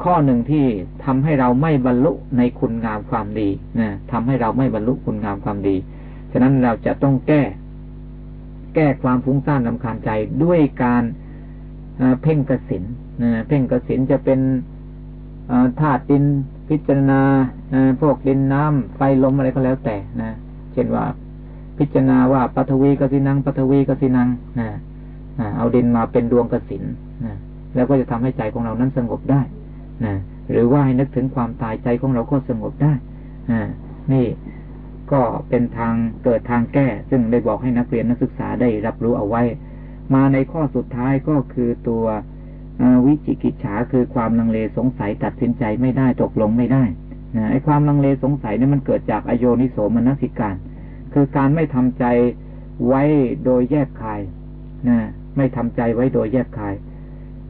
ข้อหนึ่งที่ทำให้เราไม่บรรลุในคุณงามความดีนะทำให้เราไม่บรรลุคุณงามความดี ฉะนั้นเราจะต้องแก้ แก้ความฟุ้งซ่านลำคาญใจด้วยการเพ่งกสินเพ่งกสินจะเป็นธาตุดินพิจารณาพวกดินน้ำไฟลมอะไรก็แล้วแต่นะเช่นว่าพิจารณาว่าปฐวีกสินังปฐวีกสินังนะเอาดินมาเป็นดวงกสิน แล้วก็จะทำให้ใจของเรานั้นสงบได้นะหรือว่าให้นึกถึงความตายใจของเราก็สงบได้อ่านี่ก็เป็นทางเกิดทางแก้ ซึ่งได้บอกให้นักเรียนนักศึกษาได้รับรู้เอาไว้ มาในข้อสุดท้ายก็คือตัววิจิกิจฉาคือความลังเลสงสัยตัดสินใจไม่ได้ตกลงไม่ได้นะไอ้ความลังเลสงสัยนี่มันเกิดจากอโยนิโสมนสิการ คือการไม่ทำใจไว้โดยแยกคายนะไม่ทำใจไว้โดยแยกคาย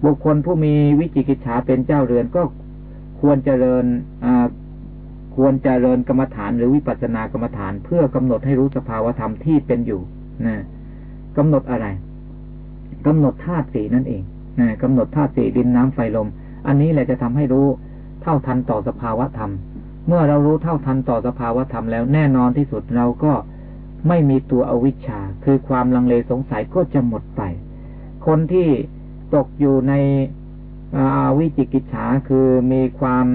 บุคคลผู้มีวิจิกิจฉาเป็นเจ้าเรือนก็ควรเจริญควรเจริญกรรมฐานหรือวิปัสสนากรรมฐาน เพื่อกำหนดให้รู้สภาวธรรมที่เป็นอยู่นะกำหนดอะไรกำหนดธาตุสีนั่นเองนะกำหนดธาตุสีดินน้ำไฟลม อันนี้แหละจะทำให้รู้เท่าทันต่อสภาวธรรม เมื่อเรารู้เท่าทันต่อสภาวธรรมแล้วแน่นอนที่สุดเราก็ไม่มีตัวอวิชชา คือความลังเลสงสัยก็จะหมดไป คนที่ ตกอยู่ในวิจิกิจฉาคือมีความ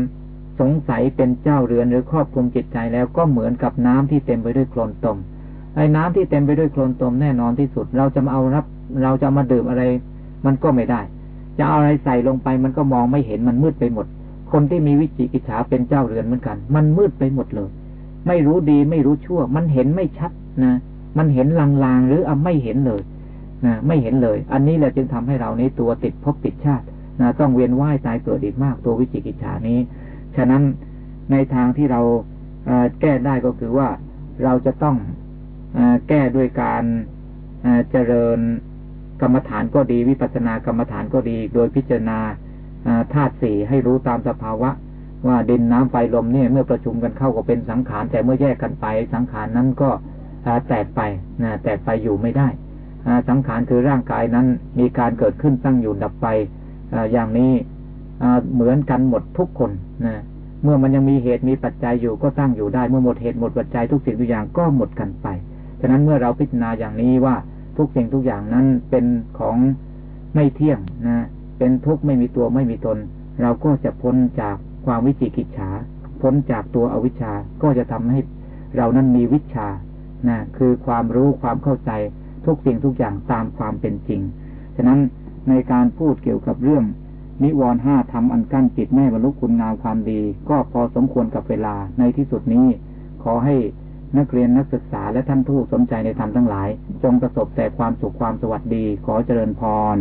สงสัยเป็นเจ้าเรือนหรือครอบคลุมจิตใจแล้วก็เหมือนกับน้ำที่เต็มไปด้วยโคลนตมไอ้น้ำที่เต็มไปด้วยโคลนตมแน่นอนที่สุด เราจะมาเอารับ เราจะมาดื่มอะไร มันก็ไม่ได้ จะเอาอะไรใส่ลงไปมันก็มองไม่เห็นมันมืดไปหมด คนที่มีวิจิกิจฉาเป็นเจ้าเรือนเหมือนกัน มันมืดไปหมดเลย ไม่รู้ดีไม่รู้ชั่ว มันเห็นไม่ชัดนะ มันเห็นลางๆหรืออไม่เห็นเลย นะไม่เห็นเลย อันนี้แหละจึงทำให้เราในตัวติดภพติดชาตินะต้องเวียนว่ายตายเกิดอีกมากตัววิจิกิจฉานี้ ฉะนั้นในทางที่เราแก้ได้ก็คือว่าเราจะต้องอแก้ด้วยการเจริญกรรมฐานก็ดี วิปัสสนากรรมฐานก็ดี โดยพิจารณาธาตุสี่ให้รู้ตามสภาวะ ว่าดินน้ำไฟลมเนี่ยเมื่อประชุมกันเข้าก็เป็นสังขาร แต่เมื่อแยกกันไปสังขารนั้นก็แตกไปนะแตกไปอยู่ไม่ได้ สังขารคือร่างกายนั้นมีการเกิดขึ้นตั้งอยู่ดับไปอย่างนี้เหมือนกันหมดทุกคนนะเมื่อมันยังมีเหตุมีปัจจัยอยู่ก็ตั้งอยู่ได้เมื่อหมดเหตุหมดปัจจัยทุกสิ่งทุกอย่างก็หมดกันไปฉะนั้นเมื่อเราพิจารณาอย่างนี้ว่าทุกสิ่งทุกอย่างนั้นเป็นของไม่เที่ยงนะ เป็นทุกข์ไม่มีตัวไม่มีตน เราก็จะพ้นจากความวิจิกิจฉา พ้นจากตัวอวิชชา ก็จะทำให้เรานั้นมีวิชานะคือความรู้ความเข้าใจ ทุกสิ่งทุกอย่างตามความเป็นจริง ฉะนั้นในการพูดเกี่ยวกับเรื่อง นิวรณ์ห้าทำอันกั้นจิตไม่บรรลุคุณงามความดี ก็พอสมควรกับเวลาในที่สุดนี้ ขอให้นักเรียนนักศึกษาและท่านผู้สนใจในธรรมทั้งหลาย จงประสบแต่ความสุขความสวัสดี ขอเจริญพร